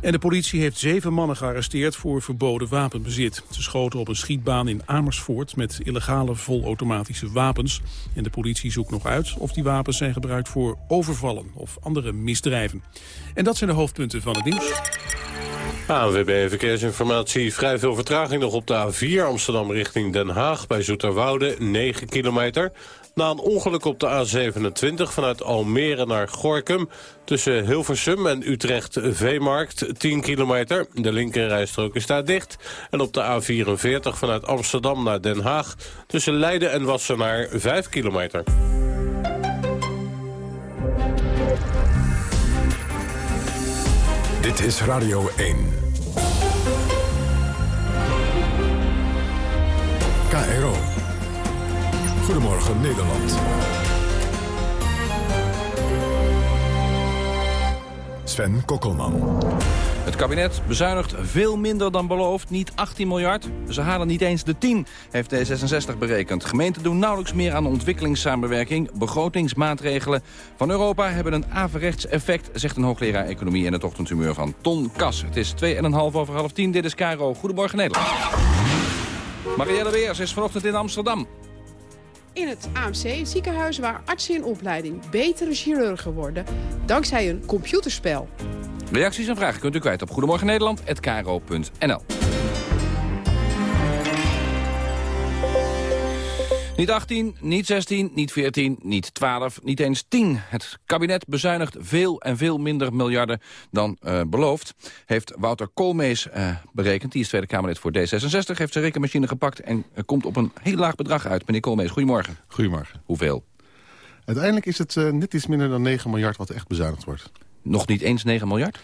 En de politie heeft zeven mannen gearresteerd voor verboden wapenbezit. Ze schoten op een schietbaan in Amersfoort met illegale volautomatische wapens. En de politie zoekt nog uit of die wapens zijn gebruikt voor overvallen of andere misdrijven. En dat zijn de hoofdpunten van het nieuws. ANWB Verkeersinformatie. Vrij veel vertraging nog op de A4 Amsterdam richting Den Haag. Bij Zoeterwoude 9 kilometer. Na een ongeluk op de A27 vanuit Almere naar Gorkum... tussen Hilversum en Utrecht Veemarkt 10 kilometer. De linkerrijstrook is daar dicht. En op de A44 vanuit Amsterdam naar Den Haag... tussen Leiden en Wassenaar 5 kilometer. Dit is Radio 1. KRO. Goedemorgen Nederland. Sven Kokkelman. Het kabinet bezuinigt veel minder dan beloofd, niet 18 miljard. Ze halen niet eens de 10, heeft D66 berekend. Gemeenten doen nauwelijks meer aan ontwikkelingssamenwerking. Begrotingsmaatregelen van Europa hebben een averechts effect... zegt een hoogleraar economie in het ochtendhumeur van Ton Kas. Het is 2,5 over half 10, dit is Caro. Goedemorgen Nederland. Marielle Weers is vanochtend in Amsterdam. In het AMC, ziekenhuis waar artsen in opleiding betere chirurgen worden... dankzij een computerspel. Reacties en vragen kunt u kwijt op Goedemorgen Niet 18, niet 16, niet 14, niet 12, niet eens 10. Het kabinet bezuinigt veel en veel minder miljarden dan uh, beloofd. Heeft Wouter Koolmees uh, berekend, die is Tweede Kamerlid voor D66... heeft zijn rekenmachine gepakt en uh, komt op een heel laag bedrag uit. Meneer Koolmees, goedemorgen. Goedemorgen. Hoeveel? Uiteindelijk is het net iets minder dan 9 miljard wat echt bezuinigd wordt. Nog niet eens 9 miljard?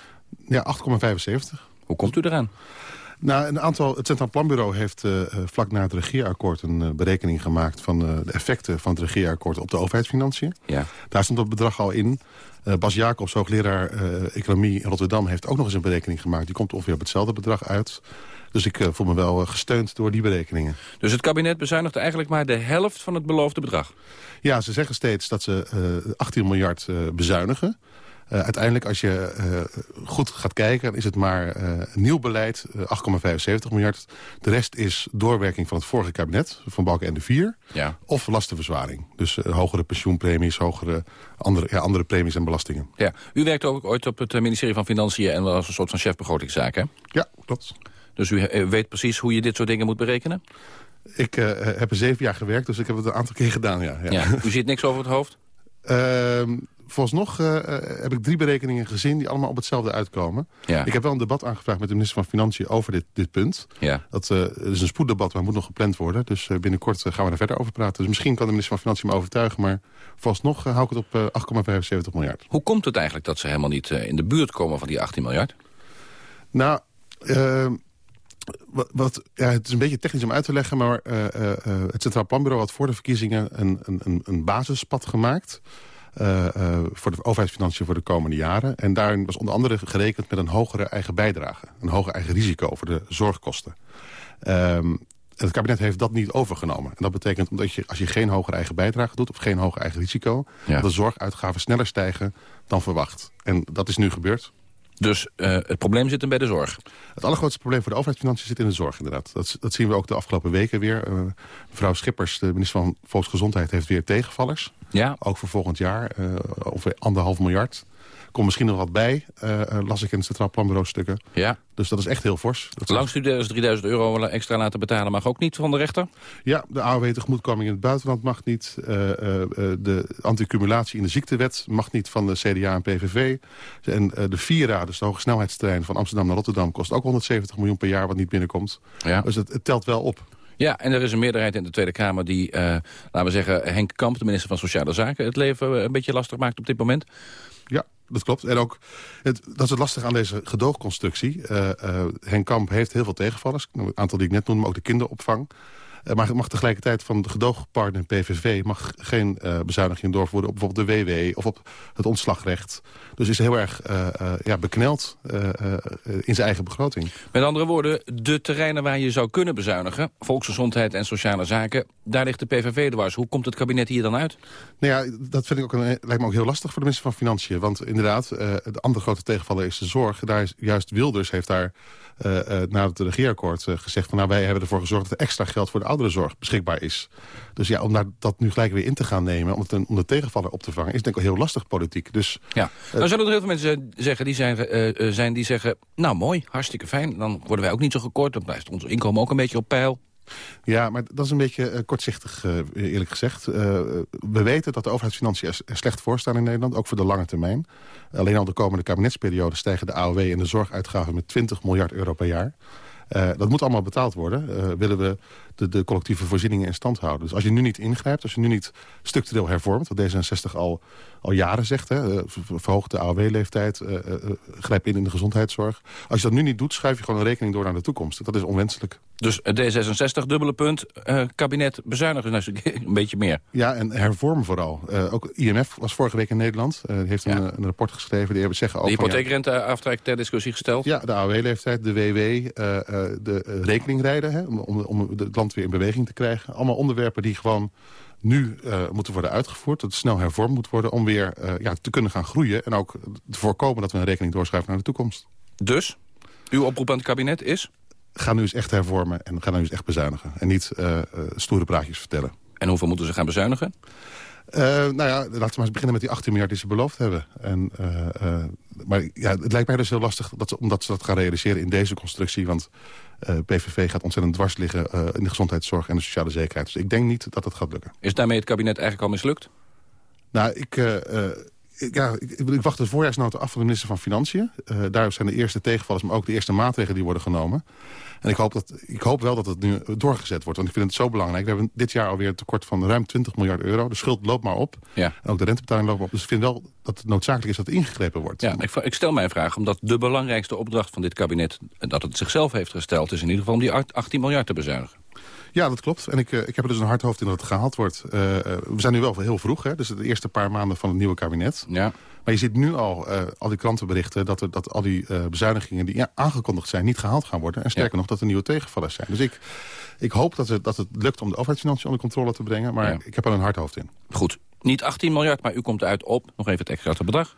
Ja, 8,75. Hoe komt u eraan? Nou, een aantal, het Centraal Planbureau heeft uh, vlak na het regeerakkoord... een uh, berekening gemaakt van uh, de effecten van het regeerakkoord op de overheidsfinanciën. Ja. Daar stond dat bedrag al in. Bas Jacobs, hoogleraar economie in Rotterdam... heeft ook nog eens een berekening gemaakt. Die komt ongeveer op hetzelfde bedrag uit. Dus ik voel me wel gesteund door die berekeningen. Dus het kabinet bezuinigt eigenlijk maar de helft van het beloofde bedrag? Ja, ze zeggen steeds dat ze 18 miljard bezuinigen... Uh, uiteindelijk, als je uh, goed gaat kijken, dan is het maar uh, nieuw beleid, 8,75 miljard. De rest is doorwerking van het vorige kabinet, van Balken en de Vier. Ja. Of lastenverzwaring. Dus hogere pensioenpremies, hogere andere, ja, andere premies en belastingen. Ja. U werkte ook ooit op het ministerie van Financiën en was een soort van chef begrotingszaken, Ja, klopt. Dus u weet precies hoe je dit soort dingen moet berekenen? Ik heb er zeven jaar gewerkt, dus ik heb het een aantal keer gedaan, ja. ja. ja. U ziet niks over het hoofd? Ehm, Volgens uh, heb ik drie berekeningen gezien die allemaal op hetzelfde uitkomen. Ja. Ik heb wel een debat aangevraagd met de minister van Financiën over dit, dit punt. Ja. Dat uh, is een spoeddebat, maar moet nog gepland worden. Dus uh, binnenkort gaan we daar verder over praten. Dus misschien kan de minister van Financiën me overtuigen. Maar vooralsnog hou ik het op 8,75 miljard. Hoe komt het eigenlijk dat ze helemaal niet in de buurt komen van die 18 miljard? Nou, wat, wat, ja, het is een beetje technisch om uit te leggen... maar het Centraal Planbureau had voor de verkiezingen een, een, een basispad gemaakt... Uh, uh, voor de overheidsfinanciën voor de komende jaren. En daarin was onder andere gerekend met een hogere eigen bijdrage. Een hoger eigen risico voor de zorgkosten. Um, het kabinet heeft dat niet overgenomen. En dat betekent omdat je, als je geen hogere eigen bijdrage doet... of geen hoger eigen risico... Ja. dat de zorguitgaven sneller stijgen dan verwacht. En dat is nu gebeurd. Dus uh, het probleem zit hem bij de zorg? Het allergrootste probleem voor de overheidsfinanciën zit in de zorg, inderdaad. Dat, dat zien we ook de afgelopen weken weer. Uh, mevrouw Schippers, de minister van Volksgezondheid, heeft weer tegenvallers. Ja. Ook voor volgend jaar, uh, ongeveer anderhalf miljard komt misschien nog wat bij, uh, las ik in het Centraal Planbureau stukken. Ja. Dus dat is echt heel fors. Dat Langstudeerders 3000 euro extra laten betalen mag ook niet van de rechter? Ja, de AOW tegemoetkoming in het buitenland mag niet. Uh, de anticumulatie in de ziektewet mag niet van de CDA en PVV. En de Vira, dus de hogesnelheidstrein van Amsterdam naar Rotterdam... kost ook 170 miljoen per jaar wat niet binnenkomt. Ja. Dus het, het telt wel op. Ja, en er is een meerderheid in de Tweede Kamer die, uh, laten we zeggen... Henk Kamp, de minister van Sociale Zaken... het leven een beetje lastig maakt op dit moment. Ja, dat klopt. En ook, dat is het lastige aan deze gedoogconstructie. Uh, Henk Kamp heeft heel veel tegenvallers. Een aantal die ik net noemde, maar ook de kinderopvang. Uh, maar mag tegelijkertijd van de gedoogpartner PVV... mag geen uh, bezuiniging doorvoeren op bijvoorbeeld de WW... of op het ontslagrecht. Dus is heel erg uh, ja, bekneld in zijn eigen begroting. Met andere woorden, de terreinen waar je zou kunnen bezuinigen... volksgezondheid en sociale zaken, daar ligt de PVV dwars. Hoe komt het kabinet hier dan uit? Nou ja, dat vind ik ook een, lijkt me ook heel lastig voor de minister van Financiën. Want inderdaad, de andere grote tegenvaller is de zorg. Daar is, juist Wilders heeft daar... Uh, uh, na het regeerakkoord uh, gezegd... van nou, wij hebben ervoor gezorgd dat er extra geld voor de ouderenzorg beschikbaar is. Dus ja, om daar, dat nu gelijk weer in te gaan nemen... om, het, om de tegenvaller op te vangen, is denk ik wel heel lastig politiek. Dus, ja. Nou zullen er heel veel mensen zeggen die, zijn, zijn die zeggen... nou mooi, hartstikke fijn, dan worden wij ook niet zo gekort... dan blijft ons inkomen ook een beetje op peil. Ja, maar dat is een beetje uh, kortzichtig, uh, eerlijk gezegd. Uh, we weten dat de overheidsfinanciën er, slecht voor staan in Nederland, ook voor de lange termijn. Alleen al de komende kabinetsperiode stijgen de AOW en de zorguitgaven met 20 miljard euro per jaar. Dat moet allemaal betaald worden. Uh, willen we de, de, collectieve voorzieningen in stand houden. Dus als je nu niet ingrijpt, als je nu niet structureel hervormt... wat D66 al, al jaren zegt, hè, verhoog de AOW-leeftijd... Grijp in in de gezondheidszorg. Als je dat nu niet doet, schuif je gewoon een rekening door naar de toekomst. Dat is onwenselijk. Dus D66, dubbele punt, kabinet bezuinigen nou, een beetje meer. Ja, en hervormen vooral. ook IMF was vorige week in Nederland. Die heeft ja. een, een, rapport geschreven. Die zeggen... De hypotheekrenteaftrek ter discussie gesteld? Ja, de AOW-leeftijd, de WW, de rekeningrijden... Hè, om, om het land weer in beweging te krijgen. Allemaal onderwerpen die gewoon nu uh, moeten worden uitgevoerd. Dat het snel hervormd moet worden om weer uh, ja, te kunnen gaan groeien. En ook te voorkomen dat we een rekening doorschrijven naar de toekomst. Dus, uw oproep aan het kabinet is? Ga nu eens echt hervormen en ga nu eens echt bezuinigen. En niet uh, stoere praatjes vertellen. En hoeveel moeten ze gaan bezuinigen? Uh, nou ja, laten we maar eens beginnen met die 18 miljard die ze beloofd hebben. En, uh, maar ja, het lijkt mij dus heel lastig dat ze, omdat ze dat gaan realiseren in deze constructie. Want PVV gaat ontzettend dwars liggen in de gezondheidszorg en de sociale zekerheid. Dus ik denk niet dat het gaat lukken. Is daarmee het kabinet eigenlijk al mislukt? Nou, ik... Ik, ja, ik, ik, wacht de voorjaarsnota af van de minister van Financiën. Uh, daar zijn de eerste tegenvallers, maar ook de eerste maatregelen die worden genomen. En ik hoop, dat, ik hoop wel dat het nu doorgezet wordt, want ik vind het zo belangrijk. We hebben dit jaar alweer een tekort van ruim 20 miljard euro. De schuld loopt maar op. Ja. En ook de rentebetaling loopt op. Dus ik vind wel dat het noodzakelijk is dat er ingegrepen wordt. Ja, ik, ik stel mijn vraag omdat de belangrijkste opdracht van dit kabinet... dat het zichzelf heeft gesteld, is in ieder geval om die 18 miljard te bezuinigen. Ja, dat klopt. En ik, ik heb er dus een hard hoofd in dat het gehaald wordt. Uh, we zijn nu wel heel vroeg, hè? dus de eerste paar maanden van het nieuwe kabinet. Ja. Maar je ziet nu al, uh, al die krantenberichten... dat, er, dat al die uh, bezuinigingen die aangekondigd zijn niet gehaald gaan worden. En sterker ja. nog, dat er nieuwe tegenvallers zijn. Dus ik, ik hoop dat het, dat het lukt om de overheidsfinanciën onder controle te brengen. Maar ja. ik heb er een hard hoofd in. Goed. Niet 18 miljard, maar u komt uit op, nog even het extra bedrag.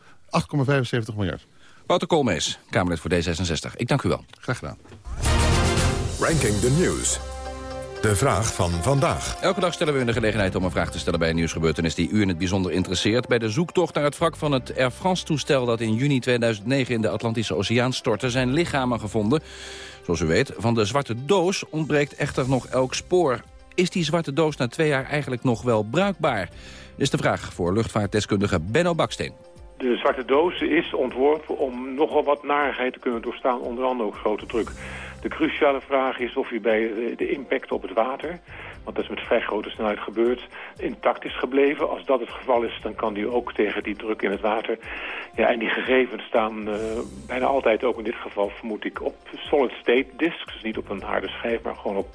8,75 miljard. Wouter Koolmees, Kamerlid voor D66. Ik dank u wel. Graag gedaan. Ranking the News. De vraag van vandaag. Elke dag stellen we u de gelegenheid om een vraag te stellen bij een nieuwsgebeurtenis die u in het bijzonder interesseert. Bij de zoektocht naar het wrak van het Air France-toestel dat in juni 2009 in de Atlantische Oceaan stortte zijn lichamen gevonden. Zoals u weet, van de zwarte doos ontbreekt echter nog elk spoor. Is die zwarte doos na twee jaar eigenlijk nog wel bruikbaar? Is de vraag voor luchtvaartdeskundige Benno Baksteen. De zwarte doos is ontworpen om nogal wat narigheid te kunnen doorstaan, onder andere ook grote druk. De cruciale vraag is of hij bij de impact op het water, want dat is met vrij grote snelheid gebeurd, intact is gebleven. Als dat het geval is, dan kan die ook tegen die druk in het water Ja, en die gegevens staan uh, bijna altijd, ook in dit geval vermoed ik, op solid-state disks. Dus niet op een harde schijf, maar gewoon op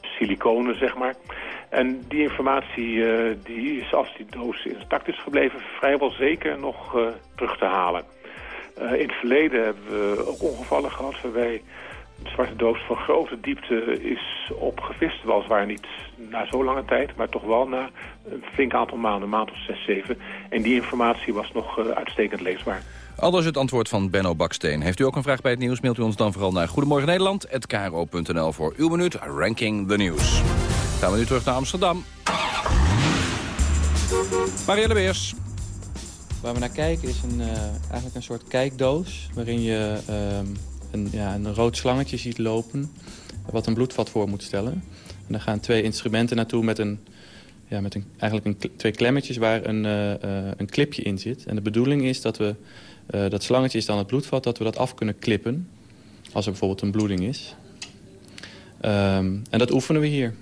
siliconen, zeg maar. En die informatie uh, die is, als die doos intact is gebleven, vrijwel zeker nog terug te halen. in het verleden hebben we ook ongevallen gehad waarbij de zwarte doos van grote diepte is opgevist. Weliswaar niet na zo lange tijd, maar toch wel na een flink aantal maanden, een maand of zes, zeven. En die informatie was nog uh, uitstekend leesbaar. Aldus het antwoord van Benno Baksteen. Heeft u ook een vraag bij het nieuws, mailt u ons dan vooral naar Goedemorgen Nederland@kro.nl voor uw minuut Ranking the News. Gaan we nu terug naar Amsterdam. Marielle Beers. Waar we naar kijken is een, uh, eigenlijk een soort kijkdoos... waarin je uh, een, ja, een rood slangetje ziet lopen... wat een bloedvat voor moet stellen. En daar gaan twee instrumenten naartoe met, een, ja, met een, eigenlijk een, twee klemmetjes... waar een, uh, een clipje in zit. En de bedoeling is dat we... Uh, dat slangetje is dan het bloedvat, dat we dat af kunnen klippen... als er bijvoorbeeld een bloeding is. Um, en dat oefenen we hier.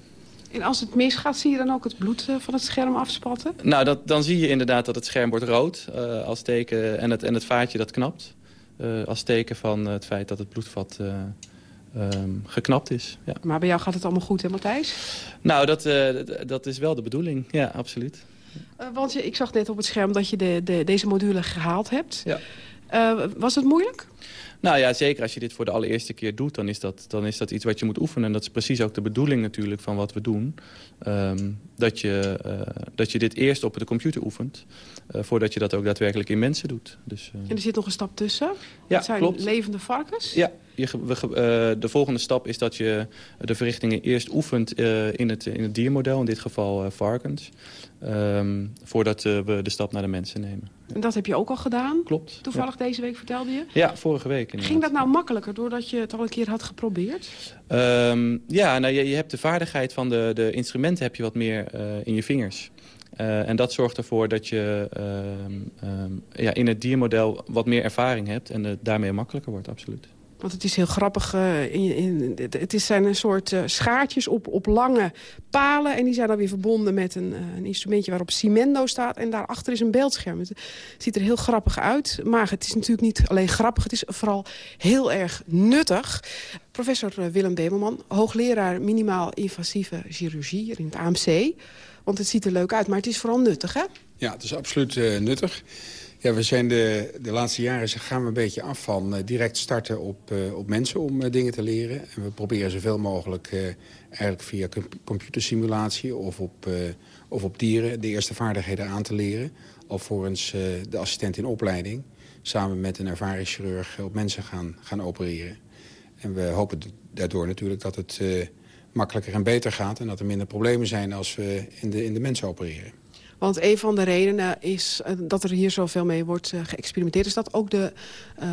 En als het misgaat, zie je dan ook het bloed van het scherm afspatten? Nou, dat, dan zie je inderdaad dat het scherm wordt rood uh, als teken en het, en het vaatje dat knapt. Uh, als teken van het feit dat het bloedvat uh, um, geknapt is. Ja. Maar bij jou gaat het allemaal goed, hè Matthijs? Nou, dat, dat is wel de bedoeling, ja, absoluut. want je, ik zag net op het scherm dat je de, de, deze module gehaald hebt. Ja. was het moeilijk? Nou ja, zeker als je dit voor de allereerste keer doet... dan is dat, dan is dat iets wat je moet oefenen. En dat is precies ook de bedoeling natuurlijk van wat we doen. Um, dat, je, uh, dat je dit eerst op de computer oefent... Uh, voordat je dat ook daadwerkelijk in mensen doet. Dus, uh... En er zit nog een stap tussen? Ja, dat zijn klopt. levende varkens? Ja, je, we, de volgende stap is dat je de verrichtingen eerst oefent in, het, in het diermodel. In dit geval varkens. Um, voordat we de stap naar de mensen nemen. En dat heb je ook al gedaan? Klopt. Toevallig ja. deze week vertelde je? Ja, vorige week. Inderdaad. Ging dat nou makkelijker doordat je het al een keer had geprobeerd? Um, ja, nou, je, je, hebt de vaardigheid van de, de instrumenten heb je wat meer in je vingers. Uh, en dat zorgt ervoor dat je uh, ja, in het diermodel wat meer ervaring hebt... en het daarmee makkelijker wordt, absoluut. Want het is heel grappig. Uh, in, in, het zijn een soort uh, schaartjes op, op lange palen. En die zijn dan weer verbonden met een, een instrumentje waarop Cimendo staat. En daarachter is een beeldscherm. Het ziet er heel grappig uit. Maar het is natuurlijk niet alleen grappig. Het is vooral heel erg nuttig. Professor Willem Bemelman, hoogleraar minimaal invasieve chirurgie hier in het AMC. Want het ziet er leuk uit, maar het is vooral nuttig, hè? Ja, het is absoluut nuttig. Ja, we zijn de, de laatste jaren gaan we een beetje af van uh, direct starten op, uh, op mensen om dingen te leren. En we proberen zoveel mogelijk eigenlijk via computersimulatie of op, of op dieren de eerste vaardigheden aan te leren. Alvorens de assistent in opleiding samen met een ervaren chirurg op mensen gaan, gaan opereren. En we hopen daardoor natuurlijk dat het makkelijker en beter gaat... en dat er minder problemen zijn als we in de, in de mensen opereren. Want een van de redenen is uh, dat er hier zoveel mee wordt uh, geëxperimenteerd... is dat ook de, uh,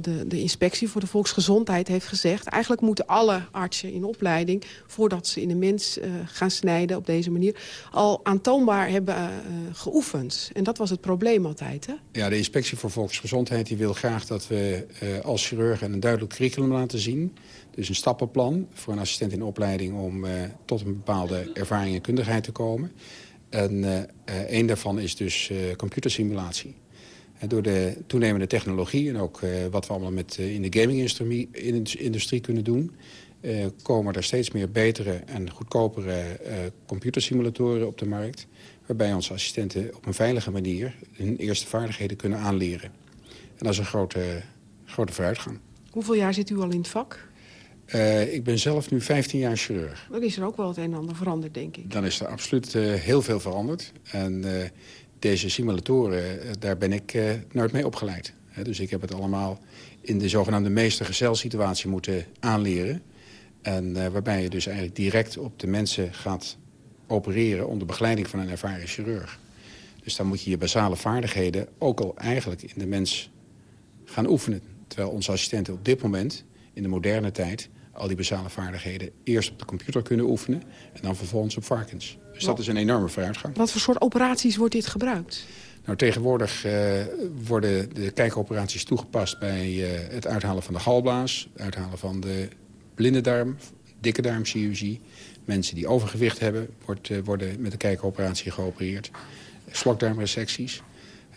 de, de inspectie voor de volksgezondheid heeft gezegd... eigenlijk moeten alle artsen in opleiding... voordat ze in de mens gaan snijden op deze manier... al aantoonbaar hebben geoefend. En dat was het probleem altijd, hè? Ja, de inspectie voor volksgezondheid die wil graag dat we als chirurgen... een duidelijk curriculum laten zien... Dus een stappenplan voor een assistent in opleiding... om tot een bepaalde ervaring en kundigheid te komen... En uh, een daarvan is dus computersimulatie. Door de toenemende technologie en ook wat we allemaal met, in de gaming-industrie kunnen doen... komen er steeds meer betere en goedkopere computersimulatoren op de markt... waarbij onze assistenten op een veilige manier hun eerste vaardigheden kunnen aanleren. En dat is een grote, grote vooruitgang. Hoeveel jaar zit u al in het vak? Uh, ik ben zelf nu 15 jaar chirurg. Dan is er ook wel het een en ander veranderd, denk ik. Dan is er absoluut uh, heel veel veranderd. En uh, deze simulatoren, daar ben ik nooit mee opgeleid. dus ik heb het allemaal in de zogenaamde meester-gezel-situatie moeten aanleren. En waarbij je dus eigenlijk direct op de mensen gaat opereren... onder begeleiding van een ervaren chirurg. Dus dan moet je je basale vaardigheden ook al eigenlijk in de mens gaan oefenen. Terwijl onze assistenten op dit moment, in de moderne tijd al die basale vaardigheden eerst op de computer kunnen oefenen... en dan vervolgens op varkens. Dus dat is een enorme vooruitgang. Wat voor soort operaties wordt dit gebruikt? Nou, tegenwoordig uh, worden de kijkoperaties toegepast bij uh, het uithalen van de galblaas... het uithalen van de blinde darm, dikke darmchirurgie. Mensen die overgewicht hebben, wordt, uh, worden met de kijkoperatie geopereerd. Slokdarmresecties.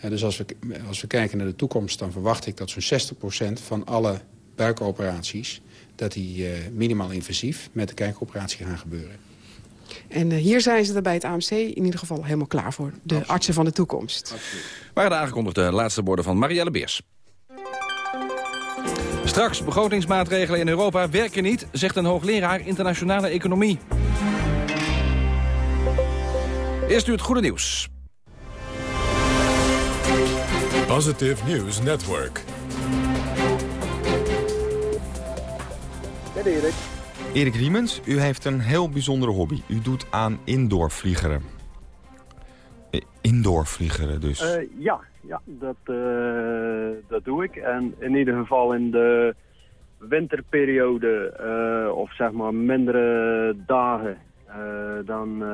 Eh, dus als we, als we kijken naar de toekomst, dan verwacht ik dat zo'n 60% van alle buikoperaties... dat die uh, minimaal invasief met de kijkoperatie gaan gebeuren. En uh, hier zijn ze er bij het AMC in ieder geval helemaal klaar voor. De Absoluut. artsen van de toekomst. Absoluut. Waren de aangekondigde laatste woorden van Marielle Beers. Straks, begrotingsmaatregelen in Europa werken niet, zegt een hoogleraar internationale economie. Eerst nu het goede nieuws. Positive News Network. Erik. Erik Riemens, u heeft een heel bijzondere hobby. U doet aan indoorvliegeren. Indoorvliegeren dus. Uh, ja, ja dat, uh, dat doe ik. En in ieder geval in de winterperiode, uh, of zeg maar mindere dagen, dan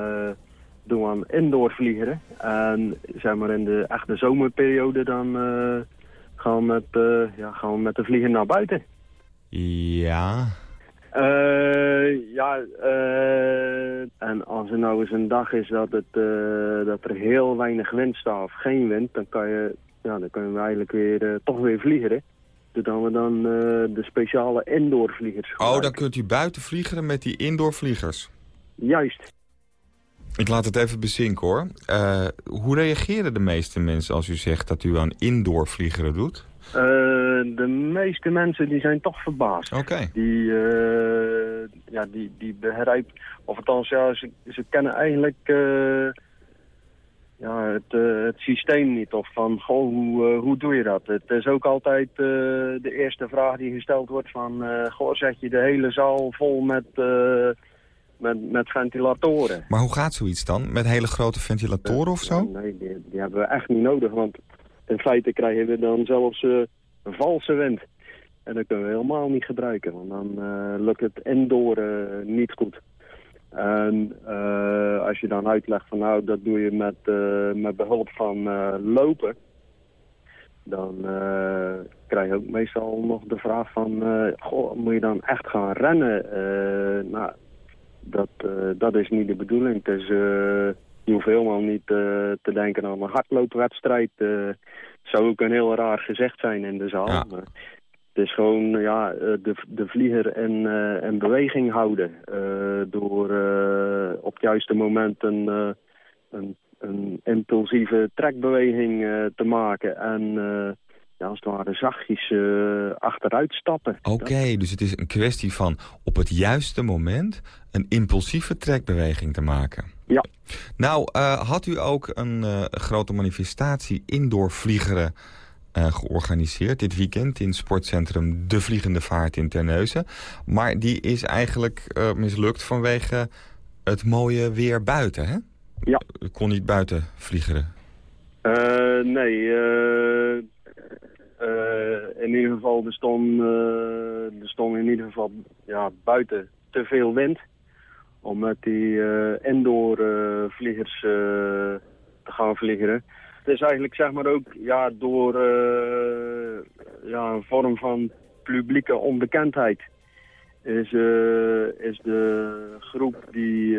doen we aan indoorvliegeren. En zeg maar in de echte zomerperiode dan gaan, we met, ja, gaan we met de vliegen naar buiten. Ja, uh, ja, uh, en als er nou eens een dag is dat, het, uh, dat er heel weinig wind staat of geen wind, dan kan je, ja, dan kunnen we eigenlijk weer, toch weer vliegen. Dus dan we dan de speciale indoorvliegers Oh, dan kunt u buiten vliegen met die indoorvliegers? Juist. Ik laat het even bezinken hoor. hoe reageren de meeste mensen als u zegt dat u aan indoorvliegeren doet? Uh, de meeste mensen die zijn toch verbaasd. Oké. Die, uh, ja, die, die begrijpen, of althans, ja, ze, ze kennen eigenlijk uh, ja, het, het systeem niet. Of van, goh, hoe, hoe doe je dat? Het is ook altijd de eerste vraag die gesteld wordt van, goh, zet je de hele zaal vol met, met, met ventilatoren. Maar hoe gaat zoiets dan? Met hele grote ventilatoren of zo? nee, die, die hebben we echt niet nodig, want in feite krijgen we dan zelfs een valse wind. En dat kunnen we helemaal niet gebruiken, want dan uh, lukt het indoor uh, niet goed. En als je dan uitlegt van nou, dat doe je met, met behulp van lopen, dan krijg je ook meestal nog de vraag van, goh, moet je dan echt gaan rennen? nou, dat, dat is niet de bedoeling. Het is helemaal niet uh, te denken aan een hardloopwedstrijd. Uh, zou ook een heel raar gezegd zijn in de zaal. Maar het is gewoon ja, eh, de, de vlieger in, uh, in beweging houden. door op het juiste moment een, een, een impulsieve trekbeweging te maken. En ja, als het ware zachtjes achteruit stappen. Oké, dus het is een kwestie van op het juiste moment een impulsieve trekbeweging te maken. Ja. Nou, uh, had u ook een uh, grote manifestatie indoor vliegeren georganiseerd dit weekend in sportcentrum De Vliegende Vaart in Terneuzen. Maar die is eigenlijk mislukt vanwege het mooie weer buiten, hè? Ja. U kon niet buiten vliegeren. nee, in ieder geval er stond, er stond in ieder geval ja, buiten te veel wind om met die uh, indoor uh, vliegers uh, te gaan vliegen. Het is eigenlijk zeg maar ook ja, door ja, een vorm van publieke onbekendheid is, is de groep die,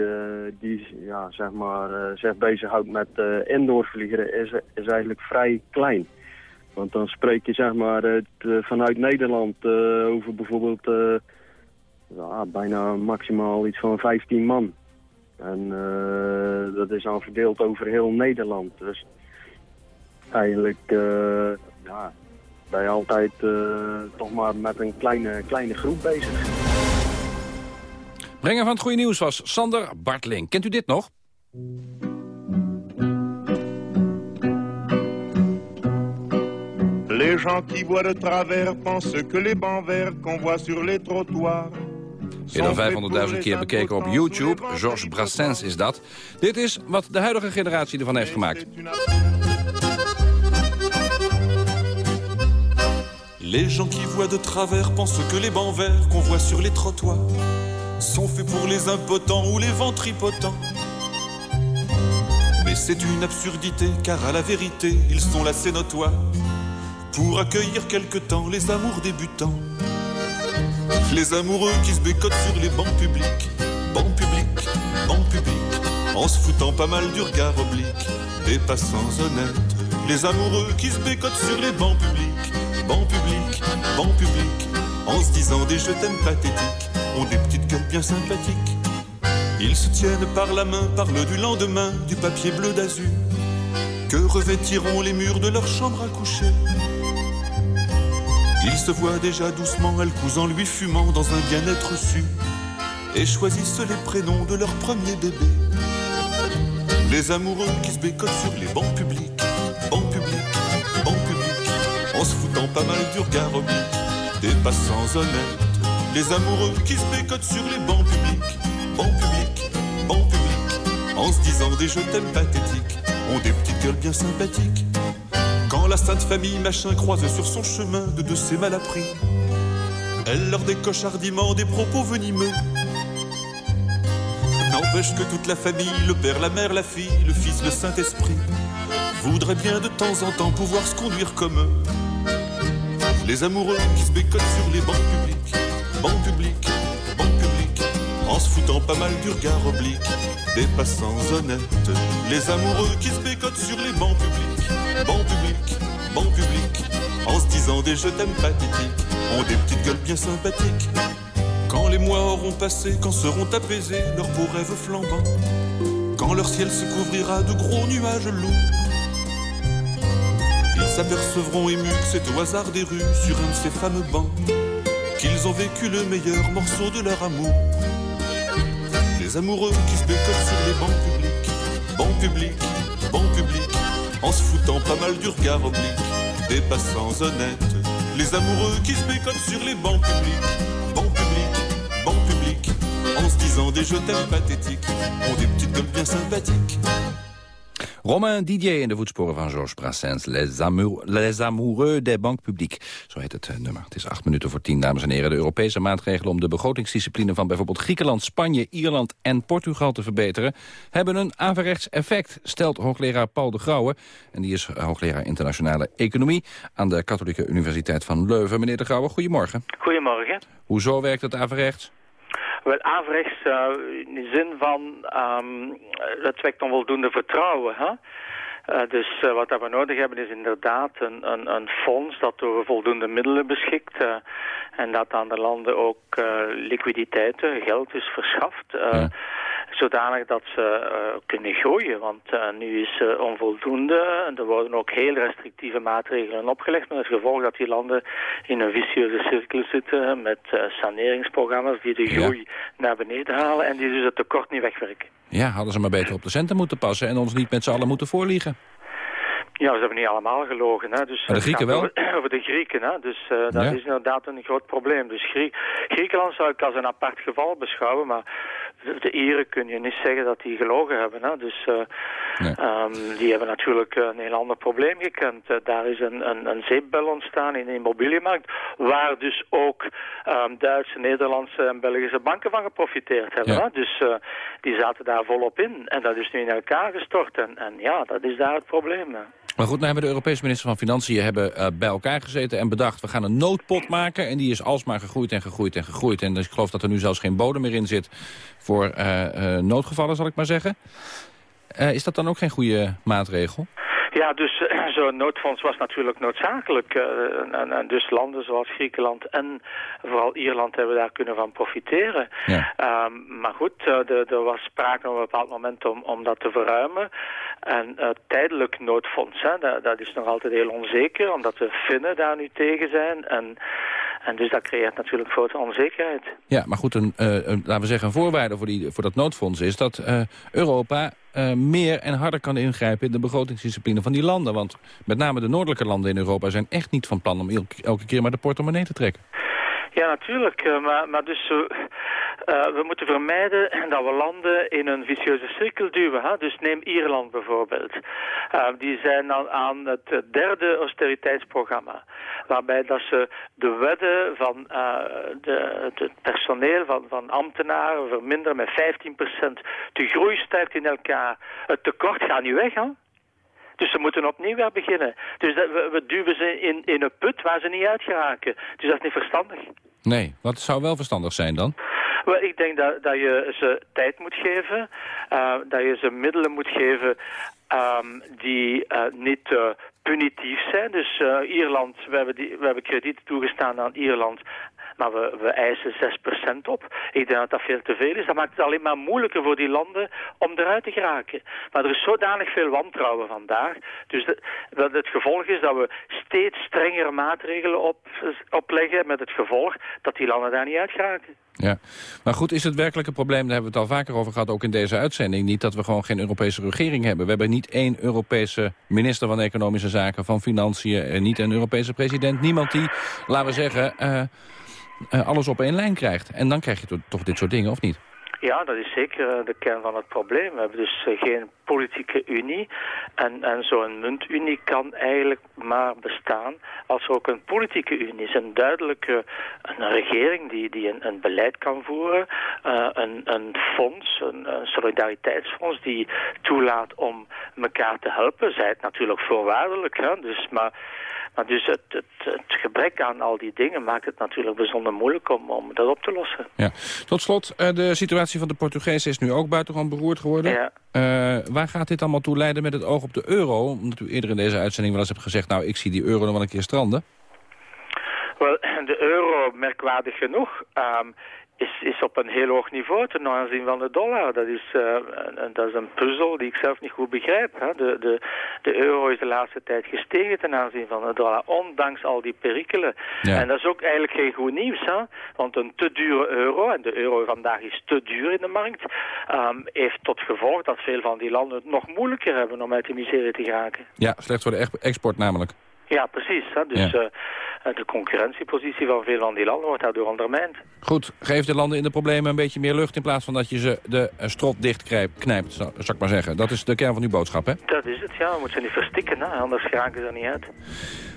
die ja, zeg maar, zich bezighoudt met indoorvliegeren is, is eigenlijk vrij klein. Want dan spreek je zeg maar het, vanuit Nederland over bijvoorbeeld ja, bijna maximaal iets van 15 man. En dat is dan verdeeld over heel Nederland. Dus eigenlijk ja, ben je altijd toch maar met een kleine, kleine groep bezig. Brenger van het goede nieuws was Sander Bartling. Kent u dit nog? Les gens qui voient de travers pensent que les bancs verts qu'on voit sur les trottoirs meer dan 500.000 keer bekeken op YouTube. Georges Brassens is dat. Dit is wat de huidige generatie ervan heeft gemaakt. Les gens qui voient de travers pensent que les bancs verts qu'on voit sur les trottoirs sont faits pour les impotents ou les ventripotents. Mais c'est une absurdité, car à la vérité, ils sont là, c'est notoire, pour accueillir quelque temps les amours débutants. Les amoureux qui se bécotent sur les bancs publics, bancs publics, bancs publics, en se foutant pas mal du regard oblique des passants honnêtes. Les amoureux qui se bécotent sur les bancs publics, bancs publics, bancs publics, en se disant des je t'aime pathétiques, ont des petites gueules bien sympathiques. Ils se tiennent par la main, parlent du lendemain, du papier bleu d'azur, que revêtiront les murs de leur chambre à coucher? Ils se voient déjà doucement, elle cousant lui fumant dans un bien-être su, et choisissent les prénoms de leur premier bébé. Les amoureux qui se bécotent sur les bancs publics, bancs publics, bancs publics, en se foutant pas mal du regard des passants honnêtes. Les amoureux qui se bécotent sur les bancs publics, bancs publics, bancs publics, en se disant des je t'aime pathétiques, ont des petites gueules bien sympathiques. La sainte famille machin croise sur son chemin de de ces mal appris, elle leur décoche hardiment des propos venimeux. N'empêche que toute la famille, le père, la mère, la fille, le fils, le Saint-Esprit, voudraient bien de temps en temps pouvoir se conduire comme eux. Les amoureux qui se bécotent sur les bancs publics, bancs publics, en se foutant pas mal du regard oblique des passants honnêtes. Les amoureux qui se bécotent sur les bancs publics, bancs publics, bancs publics, en se disant des je t'aime pathétiques, ont des petites gueules bien sympathiques. Quand les mois auront passé, quand seront apaisés leurs beaux rêves flambants, quand leur ciel se couvrira de gros nuages lourds, ils s'apercevront émus que c'est au hasard des rues, sur un de ces fameux bancs, qu'ils ont vécu le meilleur morceau de leur amour. Les amoureux qui se bécotent sur les bancs publics, bancs publics, bancs publics, en se foutant pas mal du regard oblique des passants honnêtes. Les amoureux qui se bécotent sur les bancs publics, bancs publics, bancs publics, en se disant des je t'aime pathétiques, ont des petites gueules bien sympathiques. Romain Didier in de voetsporen van Georges Brassens. Les, Amour, Les Amoureux des Banques Publiques. Zo heet het uh, nummer. Het is acht minuten voor tien, dames en heren. De Europese maatregelen om de begrotingsdiscipline van bijvoorbeeld Griekenland, Spanje, Ierland en Portugal te verbeteren, hebben een averechts effect, stelt hoogleraar Paul de Grauwe. En die is hoogleraar internationale economie aan de Katholieke Universiteit van Leuven. Meneer de Grauwe, goedemorgen. Goedemorgen. Hoezo werkt het averechts? Wel, averechts uh, in de zin van, um, dat wekt onvoldoende vertrouwen. Hè? Uh, dus uh, wat we nodig hebben is inderdaad een, een, een fonds dat door voldoende middelen beschikt. En dat aan de landen ook liquiditeit, geld is verschaft. Zodanig dat ze kunnen groeien. Want nu is uh, onvoldoende. En er worden ook heel restrictieve maatregelen opgelegd. Met het gevolg dat die landen in een vicieuze cirkel zitten. Met saneringsprogramma's die de groei ja. naar beneden halen. En die dus het tekort niet wegwerken. Ja, hadden ze maar beter op de centen moeten passen. En ons niet met z'n allen moeten voorliegen. Ja, ze hebben niet allemaal gelogen. Hè. Dus, maar de Grieken wel? Over, over, de Grieken, hè. dus uh, dat ja. is inderdaad een groot probleem. Dus Grie Griekenland zou ik als een apart geval beschouwen, maar de, Ieren kun je niet zeggen dat die gelogen hebben. Hè. Dus nee. um, die hebben natuurlijk een heel ander probleem gekend. Uh, daar is een, een, een zeepbel ontstaan in de immobiliënmarkt, waar dus ook um, Duitse, Nederlandse en Belgische banken van geprofiteerd hebben. Ja. Hè. Dus die zaten daar volop in en dat is nu in elkaar gestort. En, en ja, dat is daar het probleem. Hè. Maar goed, nou hebben de Europese minister van Financiën hebben, uh, bij elkaar gezeten en bedacht... we gaan een noodpot maken en die is alsmaar gegroeid en gegroeid en gegroeid. En dus ik geloof dat er nu zelfs geen bodem meer in zit voor uh, uh, noodgevallen, zal ik maar zeggen. is dat dan ook geen goede maatregel? Ja, dus uh, zo'n noodfonds was natuurlijk noodzakelijk. Uh, en, en, dus landen zoals Griekenland en vooral Ierland hebben daar kunnen van profiteren. Ja. Um, maar goed, uh, er was sprake op een bepaald moment om, om dat te verruimen. En tijdelijk noodfonds, hè, dat, dat, is nog altijd heel onzeker, omdat de Finnen daar nu tegen zijn. En, en dus dat creëert natuurlijk grote onzekerheid. Ja, maar goed, een, een, laten we zeggen, een voorwaarde voor, die, voor dat noodfonds is dat Europa uh, meer en harder kan ingrijpen in de begrotingsdiscipline van die landen. Want met name de noordelijke landen in Europa zijn echt niet van plan om elke, elke keer maar de portemonnee te trekken. Ja, natuurlijk. Maar, maar dus we moeten vermijden dat we landen in een vicieuze cirkel duwen. Hè? Dus neem Ierland bijvoorbeeld. die zijn aan, aan het derde austeriteitsprogramma. Waarbij dat ze de wetten van de, het personeel van, van ambtenaren verminderen met 15%. De groei stijgt in elkaar. Het tekort gaat niet weg, hè? Dus ze moeten opnieuw weer beginnen. Dus dat, we, we, duwen ze in, in een put waar ze niet uit geraken. Dus dat is niet verstandig. Nee, wat zou wel verstandig zijn dan? Wel, ik denk dat, dat je ze tijd moet geven, uh, dat je ze middelen moet geven um, die uh, niet uh, punitief zijn. Dus Ierland, we hebben, die, we hebben krediet toegestaan aan Ierland maar we, eisen 6% op. Ik denk dat dat veel te veel is. Dat maakt het alleen maar moeilijker voor die landen om eruit te geraken. Maar er is zodanig veel wantrouwen vandaag. Dus dat het gevolg is dat we steeds strengere maatregelen op, opleggen... met het gevolg dat die landen daar niet uit geraken. Ja, maar goed, is het werkelijke probleem, daar hebben we het al vaker over gehad, ook in deze uitzending, niet dat we gewoon geen Europese regering hebben. We hebben niet één Europese minister van Economische Zaken, van Financiën, en niet een Europese president. Niemand die, laten we zeggen, uh, alles op één lijn krijgt. En dan krijg je toch dit soort dingen, of niet? Ja, dat is zeker eh, de kern van het probleem. We hebben dus eh, geen politieke unie. En, en zo'n muntunie kan eigenlijk maar bestaan als er ook een politieke unie is. Een duidelijke een regering die, die een, een beleid kan voeren. Een, een fonds, een, een, solidariteitsfonds die toelaat om elkaar te helpen. Zij het natuurlijk voorwaardelijk. Hè? Dus, maar maar dus het, het, het, gebrek aan al die dingen maakt het natuurlijk bijzonder moeilijk om, om dat op te lossen. Ja. Tot slot, eh, de situatie van de Portugezen is nu ook buitengewoon beroerd geworden. Ja. Uh, waar gaat dit allemaal toe leiden met het oog op de euro? Omdat u eerder in deze uitzending wel eens hebt gezegd... nou, ik zie die euro nog wel een keer stranden. Wel, de euro, merkwaardig genoeg, um, is, is op een heel hoog niveau ten aanzien van de dollar. Dat is, uh, dat is een puzzel die ik zelf niet goed begrijp. Hè. De, de, de euro is de laatste tijd gestegen ten aanzien van de dollar, ondanks al die perikelen. Ja. En dat is ook eigenlijk geen goed nieuws, hè. want een te dure euro, en de euro vandaag is te duur in de markt, um, heeft tot gevolg dat veel van die landen het nog moeilijker hebben om uit de miserie te geraken. Ja, slecht voor de export namelijk. Ja, precies. Hè. Dus ja. uh, de concurrentiepositie van veel van die landen wordt daardoor ondermijnd. Goed, geef de landen in de problemen een beetje meer lucht... in plaats van dat je ze de strot dicht knijpt, zou ik maar zeggen. Dat is de kern van uw boodschap, hè? Dat is het, ja. We moeten ze niet verstikken, hè. anders geraken ze er niet uit.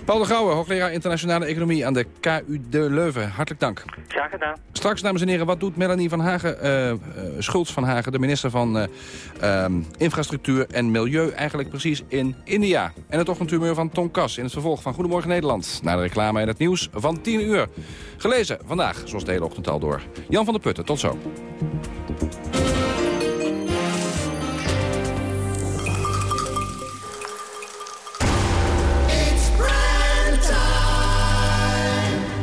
Paul de Gouwe, hoogleraar internationale economie aan de KU de Leuven. Hartelijk dank. Graag gedaan. Straks, dames en heren, wat doet Melanie van Hagen, uh, uh, Schultz van Hagen... de minister van uh, um, Infrastructuur en Milieu eigenlijk precies in India? En het ochtendhumeur van Tom Kas in het vervolg van Goedemorgen Nederland. Na de reclame en het nieuws van 10 uur. Gelezen vandaag, zoals de hele ochtend al door. Jan van der Putten, tot zo.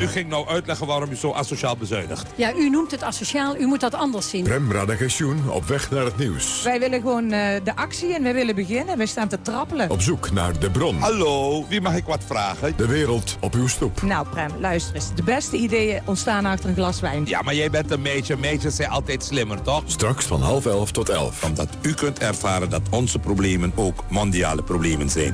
U ging nou uitleggen waarom u zo asociaal bezuinigt. Ja, u noemt het asociaal, u moet dat anders zien. Prem Radagensjoen op weg naar het nieuws. Wij willen gewoon uh, de actie en wij willen beginnen. Wij staan te trappelen. Op zoek naar de bron. Hallo, wie mag ik wat vragen? De wereld op uw stoep. Nou Prem, luister eens. De beste ideeën ontstaan achter een glas wijn. Ja, maar jij bent een meisje. Meisjes zijn altijd slimmer, toch? Straks van half elf tot elf. Omdat u kunt ervaren dat onze problemen ook mondiale problemen zijn.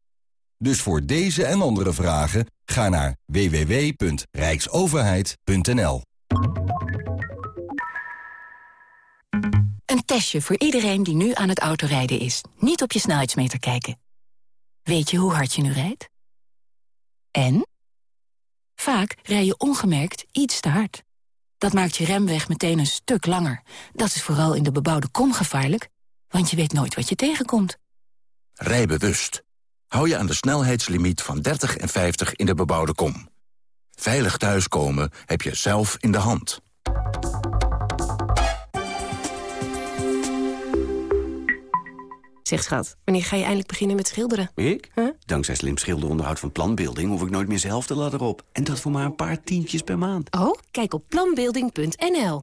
Dus voor deze en andere vragen ga naar www.rijksoverheid.nl. Een testje voor iedereen die nu aan het autorijden is. Niet op je snelheidsmeter kijken. Weet je hoe hard je nu rijdt? En? Vaak rij je ongemerkt iets te hard. Dat maakt je remweg meteen een stuk langer. Dat is vooral in de bebouwde kom gevaarlijk, want je weet nooit wat je tegenkomt. Rij bewust. Hou je aan de snelheidslimiet van 30 en 50 in de bebouwde kom. Veilig thuiskomen heb je zelf in de hand. Zeg schat, wanneer ga je eindelijk beginnen met schilderen? Ik? Dankzij slim schilderonderhoud van Planbeelding... hoef ik nooit meer zelf de ladder op. En dat voor maar een paar tientjes per maand. Oh, kijk op planbeelding.nl.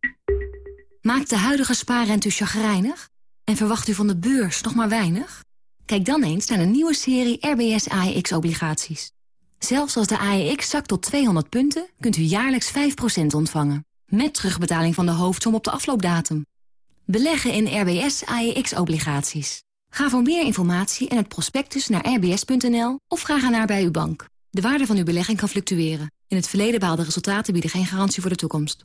Maakt de huidige spaarrente u chagrijnig? En verwacht u van de beurs nog maar weinig? Kijk dan eens naar een nieuwe serie RBS AEX-obligaties. Zelfs als de AEX zakt tot 200 punten, kunt u jaarlijks 5% ontvangen. Met terugbetaling van de hoofdsom op de afloopdatum. Beleggen in RBS AEX-obligaties. Ga voor meer informatie en het prospectus naar rbs.nl of vraag ernaar bij uw bank. De waarde van uw belegging kan fluctueren. In het verleden behaalde resultaten bieden geen garantie voor de toekomst.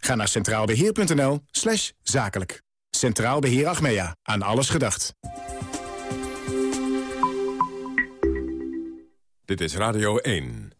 Ga naar centraalbeheer.nl slash zakelijk. Centraal Beheer Achmea. Aan alles gedacht. Dit is Radio 1.